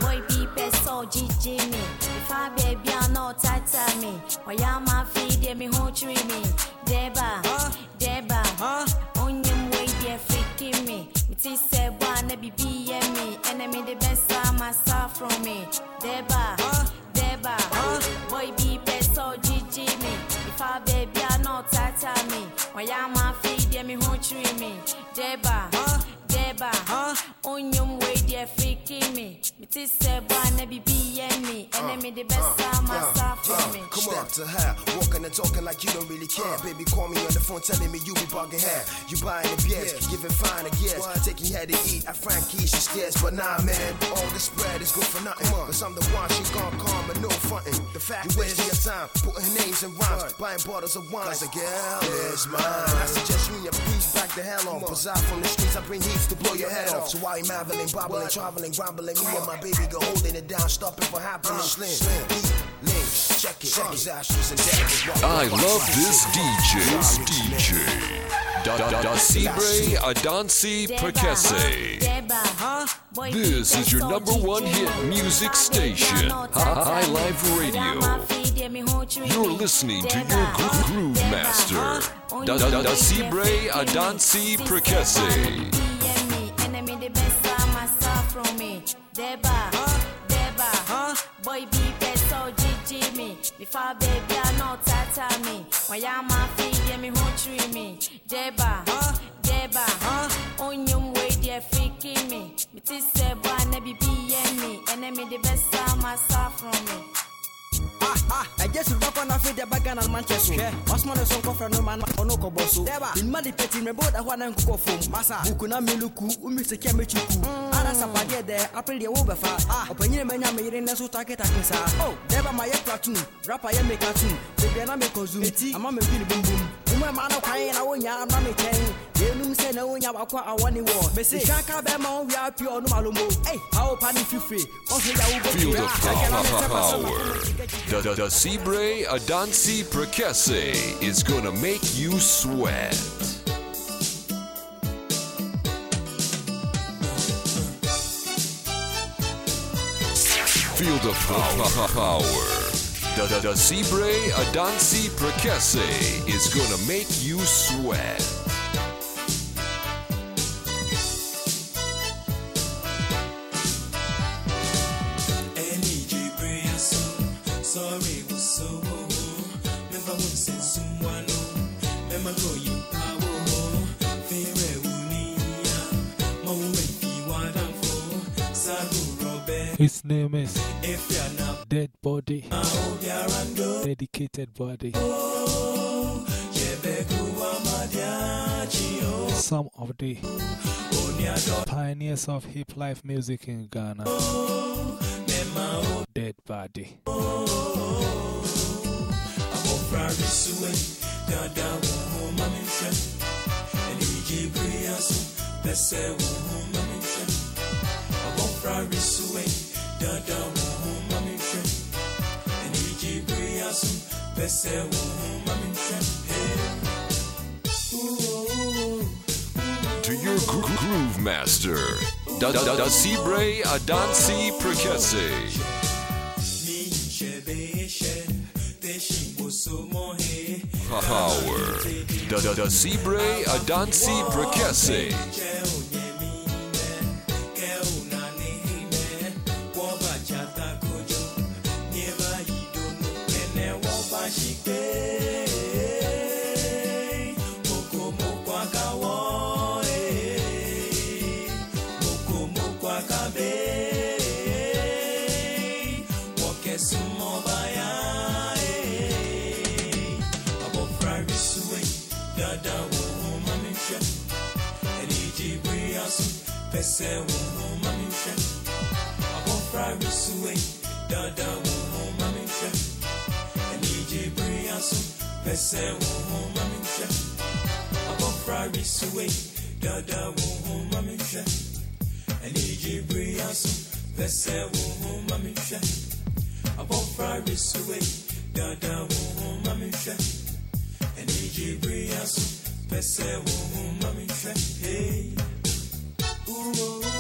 boy be peso Gigi me. If I baby I know tata me. Why am I feed me who tree me? Deba, Deba, onyum way dear freaking me. It is said one be be me. Enemy the best time myself from me. Deba, me. Said one be be me. Enemy the best time myself from me. Come on. to her, walking and talking like you don't really care. Baby, call me on the phone telling me you be bugging her. You buying the beers, giving fine a guess. Taking her to eat at Frankie's, she stares. But nah, man, all the spread is good for nothing. Cause I'm the one she gon' call me, no frontin'. The fact you wasting your time, putting names in rhymes, buying bottles of wine. Cause the girl is mine. I suggest you and your piece back the hell on. Cause out from the streets, I bring heat to blow your head off. So while you marveling, bobbling, traveling, grumbling, me and my baby go holding it down, stopping for happening. Slim, deep, links, check it, check his ashes and death. I love this DJ. This DJ. Da da da Sibre Adansi Prekese. This is your number one hit music station, High Life Radio. You're listening to your gro- groove master, Da da da Sibre Adansi Prekese. Deba, Deba, boy be peso Gigi me. Before baby I know tata me. Why am I feed me who tree me? Deba, Deba, onyum way dear freaking me. It is say boy na be be me. Enemy the best time myself from me. Ɛgye so bɛkɔ no afei deɛ bɛga na mankyɛ so ɔsoma ne so nkɔfrɛ no ma no ɔno kɔbɔ so menima de pɛti mmerɛbɛ woda hɔ a na nkokɔ fom buku na meluku womi sɛkia mɛkyi ku mm. ada sapadeɛ dɛ apere deɛ wobɛfa ɔpanyine ah. manya meyere ne so taketake saa oh. dɛba ma yɛ platoon rapa yɛ meka toon bebrɛ na mekɔ zoom eti. Ama mɛbi ne bumbum womu ma no kwan na wonya na mekyɛn yɛnum sɛ na wonya wakɔ awɔ ne wɔ mɛsɛ ka bɛma wo wia pia ɔnom alomo awopa ne fifire ɔhwɛ ya Feel the wobɔ power. Da da da Sibre Adansi Prekese is gonna make you sweat. Feel the power. Da da da Sibre Adansi Prekese is gonna make you sweat. His name is Dead Body. Dedicated Body. Some of the pioneers of hip life music in Ghana. Dead Body. Frari Suwe, Dada Woho Mamisha, and EJ Briasu, Pese Woho Mamisha. About Frari Suwe, Dada Woho Mamisha, and EJ Briasu, Pese Woho Mamisha. To your gro- groove master, Da da da Sibre Adansi Prekese. Power. Da da da Sibre Adansi Prekese. Pese wo ho mami hwe abofra risue dada wo ho mami hwe eni jibri aso pese wo ho mami hwe abofra risue dada wo ho mami hwe eni jibri aso pese wo ho mami hwe abofra risue dada wo ho mami hwe eni jibri aso pese wo ho mami hwe hey ooh oh oh ooh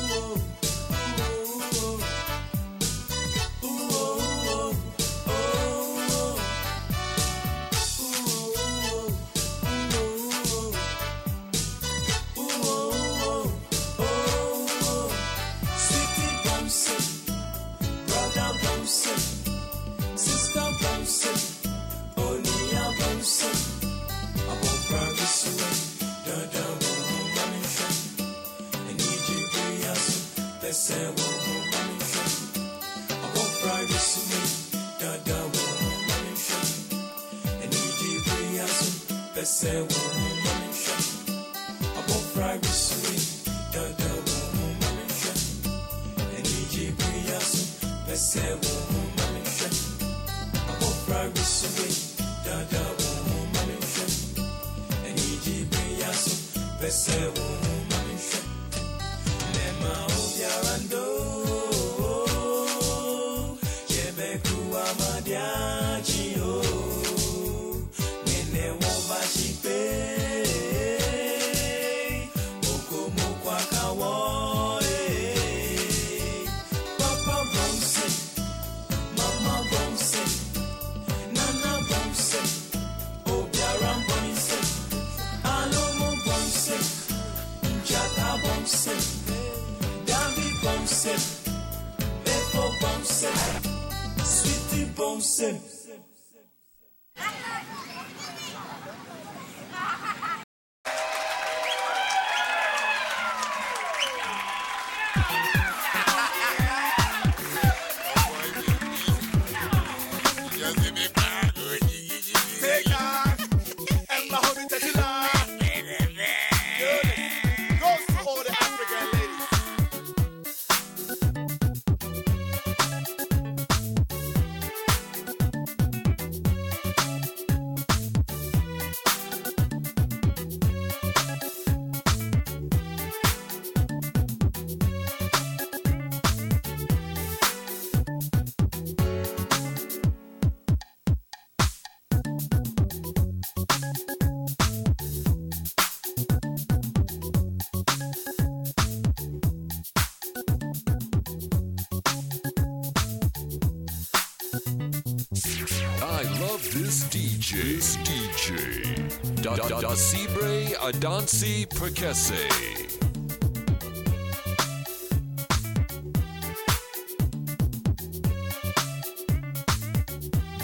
DJ. Da da da Sibre Adansi Prekese.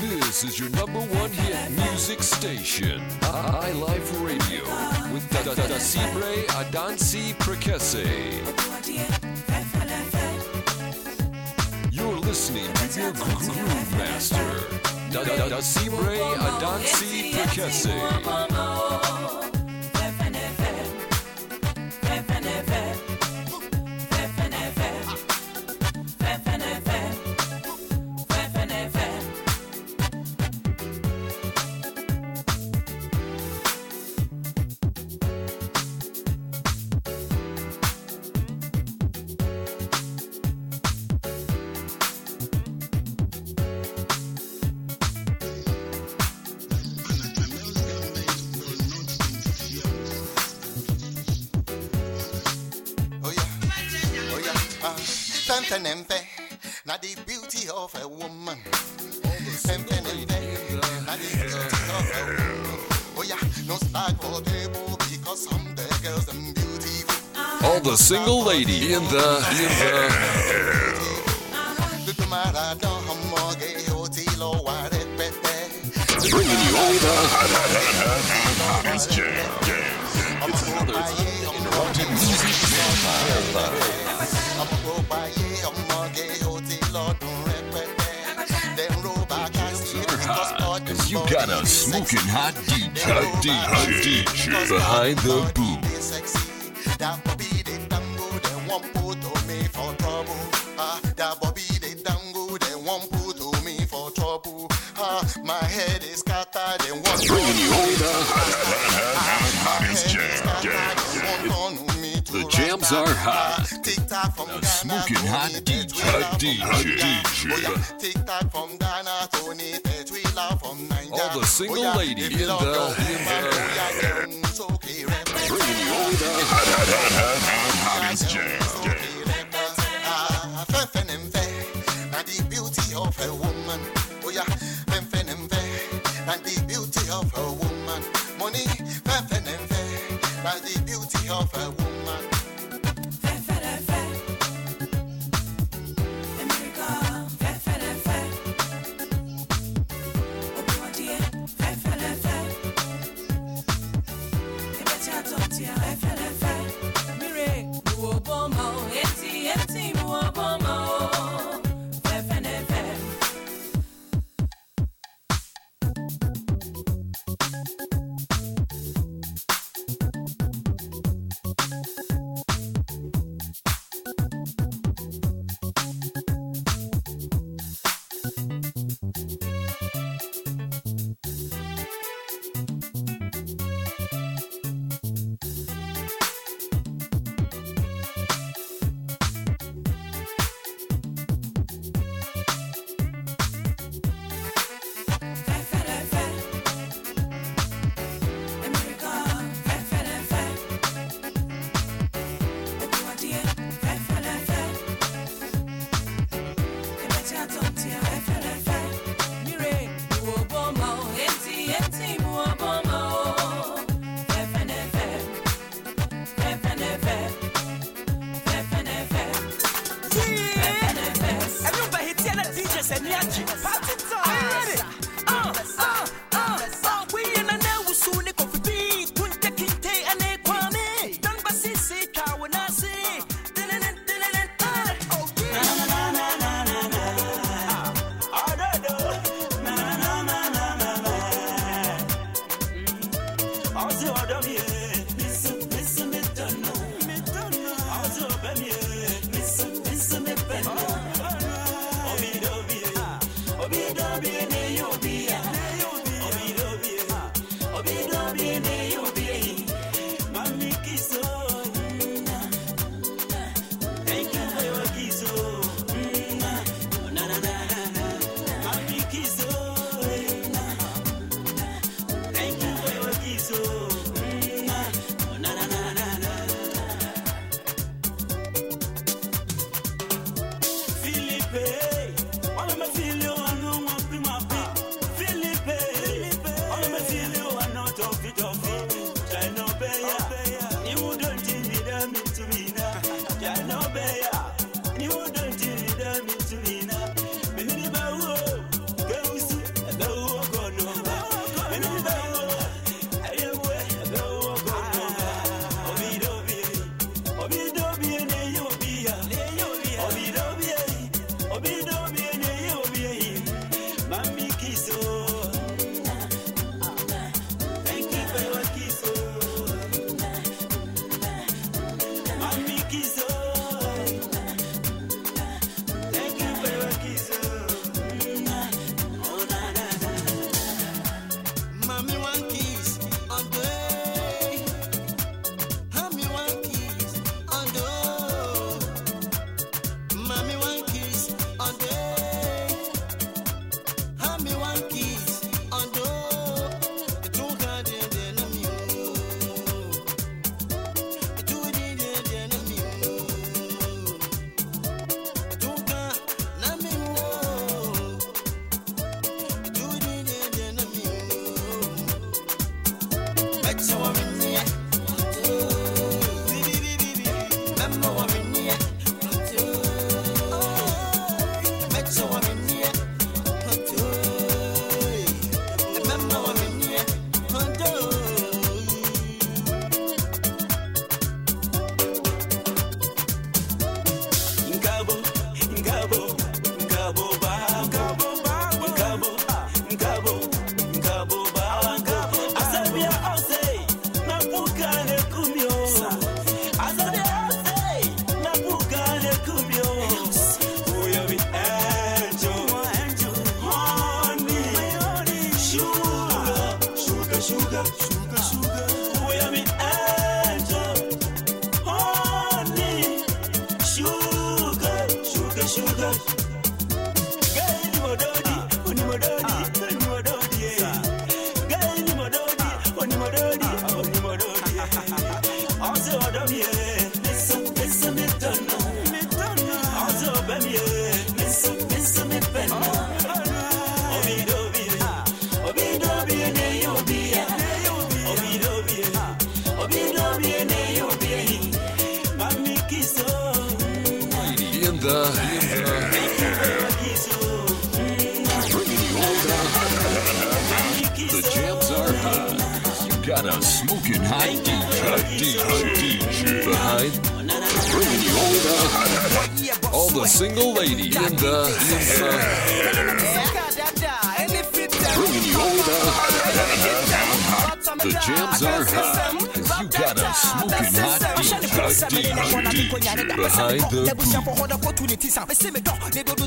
This is your number one hit music station. High Life Radio with Da Da Da Da Sibre Adansi Prekese. Sibre Adansi Prekese. Nempe, na the beauty of a woman. Nempe, na the beauty of a woman. Oh yeah, no slack for table because some the girls them beautiful. All the single lady in the in the Look at don't hamoge hotilo warepete. bringing you all the It's another music marathon. I'm a go by ye, I'm a gay hotel, Lord, don't repete. Them you got a smoking hot DJ, hot DJ, behind the trouble. Ah, that Bobby they dango, they want put me for trouble. Ah, my head is scattered, they Bringing you the jam. The jams are hot. The smoking hot DJ, hot DJ, DJ. Tic Tac from Ghana, Tony Tetuila from Nigeria. All the single ladies in the, in the bringing you all the hot, hot, hot, hot, hot, hottest jam. Ah, Fefe Nemfe, na the beauty of a woman. Oh yeah, na the beauty of a woman. Money, na the beauty of a woman.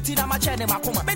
Say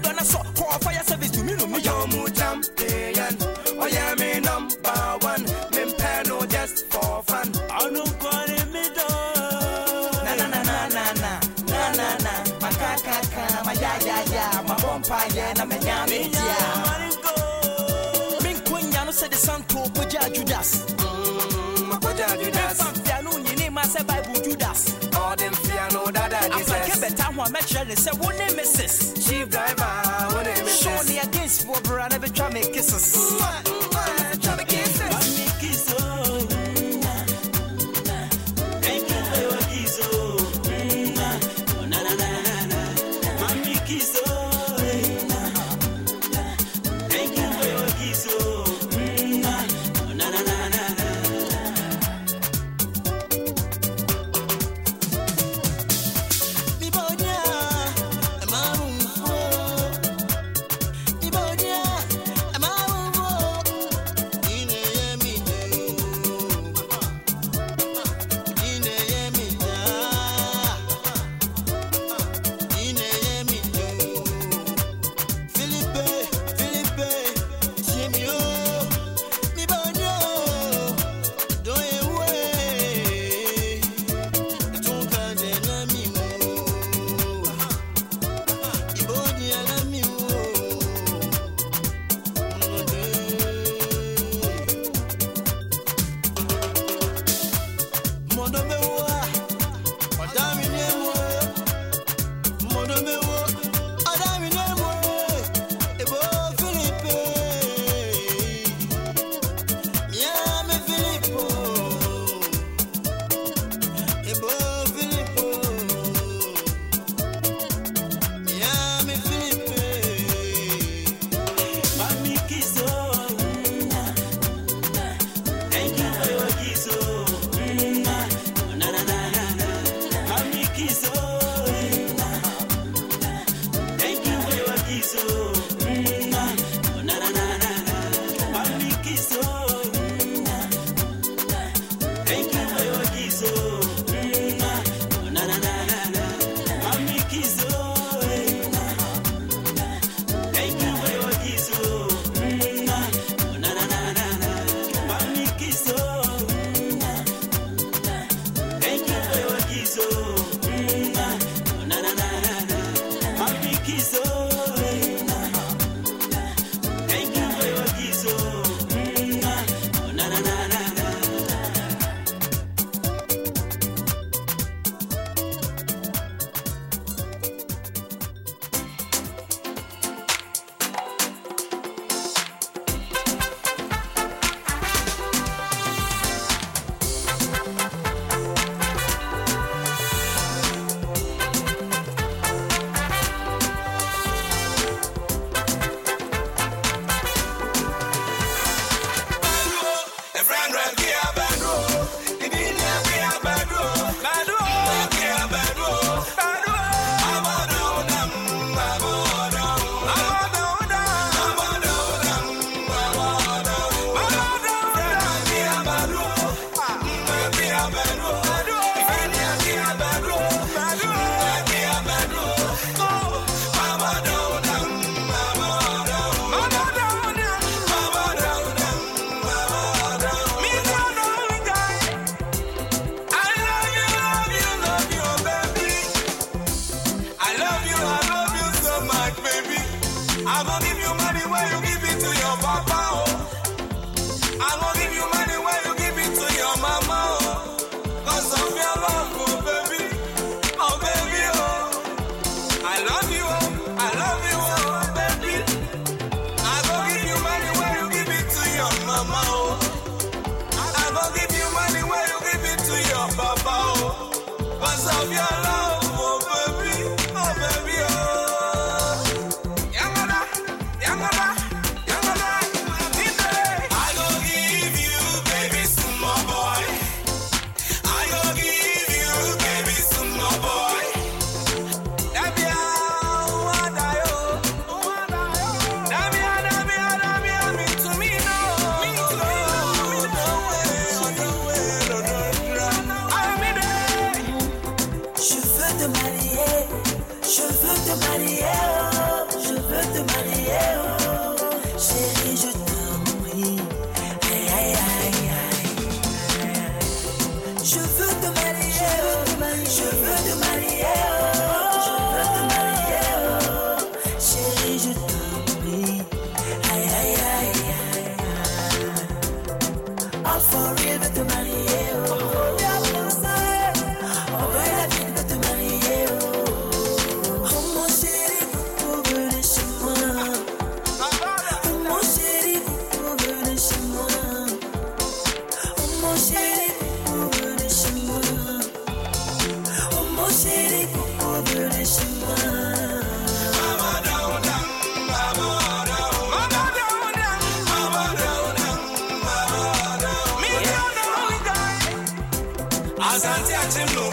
Santi achim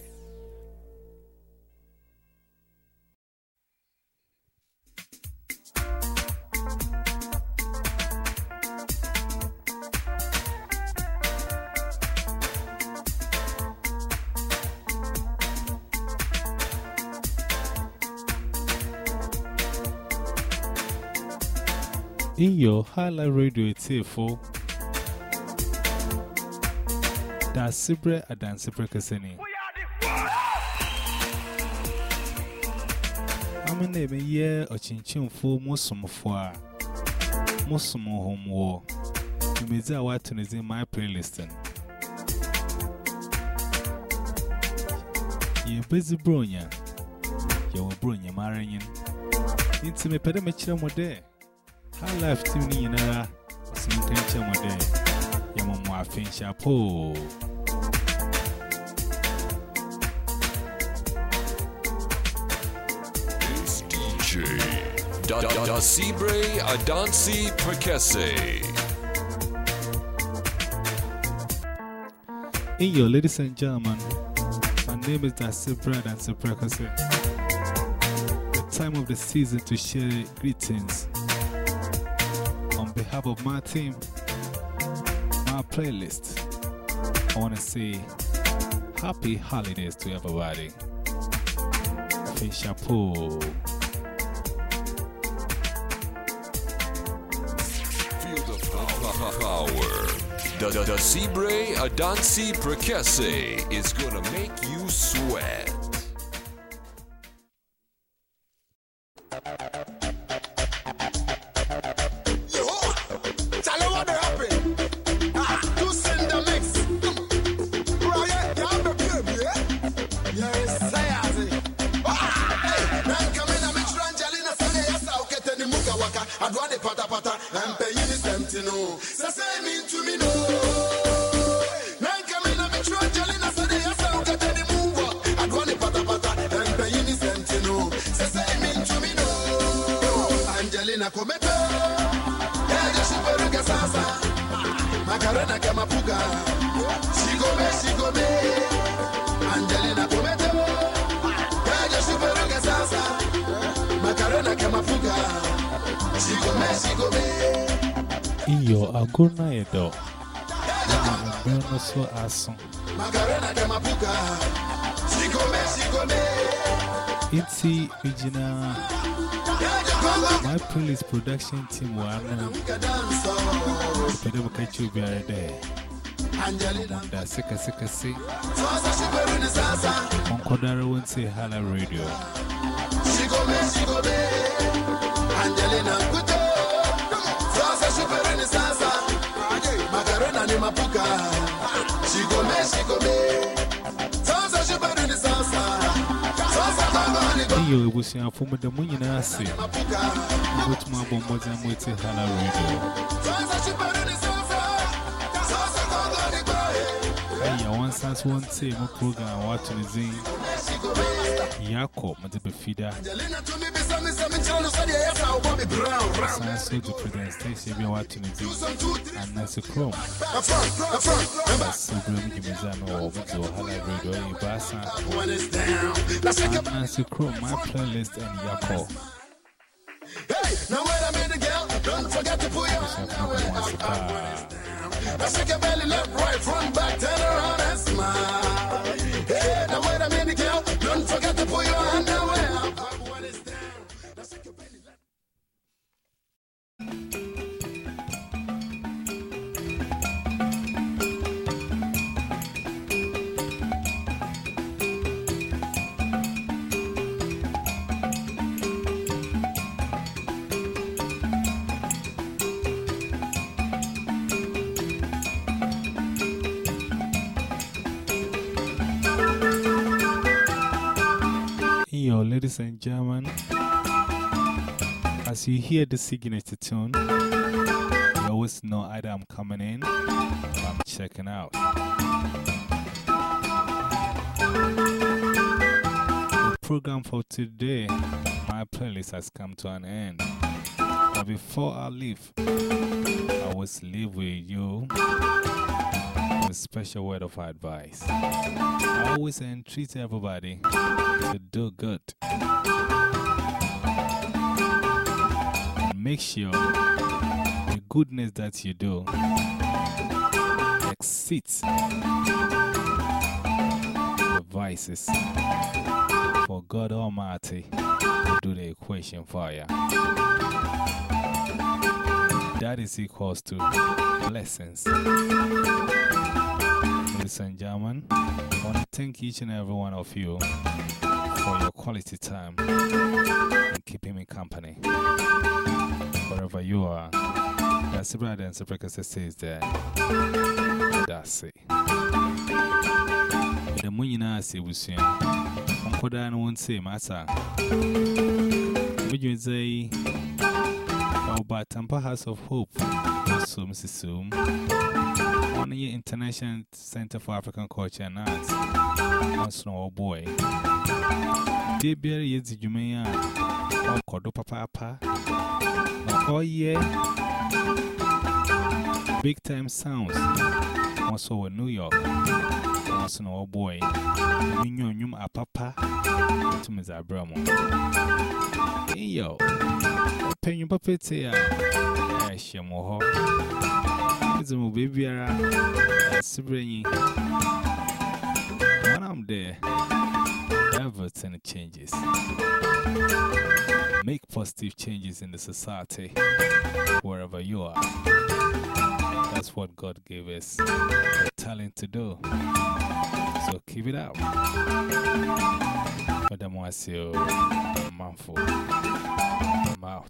In your highlight radio, here for Da Sibre Adansi Perkeseni. I'm a name a year or chinchin for Muslim for Muslim home war. You may say what is in my playlist. You're busy, Bronya. You're Bronya marrying. Me, Pedamachi, more there. High life to me, and I was in tension one day. Yamama Finch Apo. This DJ. Da da da Sibre Adansi Prekese. In your ladies and gentlemen, my name is Dasibra and Suprekase. The time of the season to share greetings. On behalf of my team, my playlist, I want to say happy holidays to everybody. Fish chapeau. Feel the power. Da da da Sibre Adansi Prekese is gonna make you sweat. Burn so aso. Makarena kama puga Shigome, shigome It's original. My playlist production team were known. Pedro Kachu be there. Munda Sika Sika Si. Sasa shiperuni sasa Concordario won't say Hala Radio. Angelina ni mapuka Shigome, shigome Sasa shiperuni sasa Sasa mangoni go In your Ebusian from the moon in Asi. Go to my bombos and wait say Hala Radio. Sasa shiperuni sasa Sasa mangoni go Hey, I want sans one say my program. What to the zine. Yako, to brown. Sanso to President watching it. And Nancy Chrome. Up front, up front, That's the Grammy Jimizano or Victor Hala Radio in Bassa. when it's down. Let's take a And Nancy Chrome, my playlist, and Yako. Hey, now wait a minute, girl. Don't forget to put your hand down when it's down. Let's shake your belly left, right, front, back, turn around and smile. Yo, ladies and gentlemen, as you hear the signature tune, you always know either I'm coming in or I'm checking out. The program for today, my playlist has come to an end. But before I leave, I always leave with you a special word of advice. I always entreat everybody to do good. Make sure the goodness that you do exceeds the vices for God Almighty to do the equation for you. That is equals to blessings. Ladies and gentlemen, I want to thank each and every one of you for your quality time and keeping me company. Wherever you are, that's the brother and Super says there. That's it. The Munina say, we see. Uncle Dan won't say, Massa. Would you say, Oh, but Tampa House of Hope, so Mrs. Soom, on the International Center for African Culture and Arts, once no boy. Yes, you may have Kodo Papa. Oh, yeah. Big time sounds. Also in New York. Once no boy. Know, you are papa. To Miss Abramo. Hey, yo. Pen your puppet here. I share more. It's a baby. That's bringing. When I'm there, everything changes. Make positive changes in the society wherever you are. That's what God gave us the talent to do. So keep it up. Madam Wasio, Manfo, I'm out.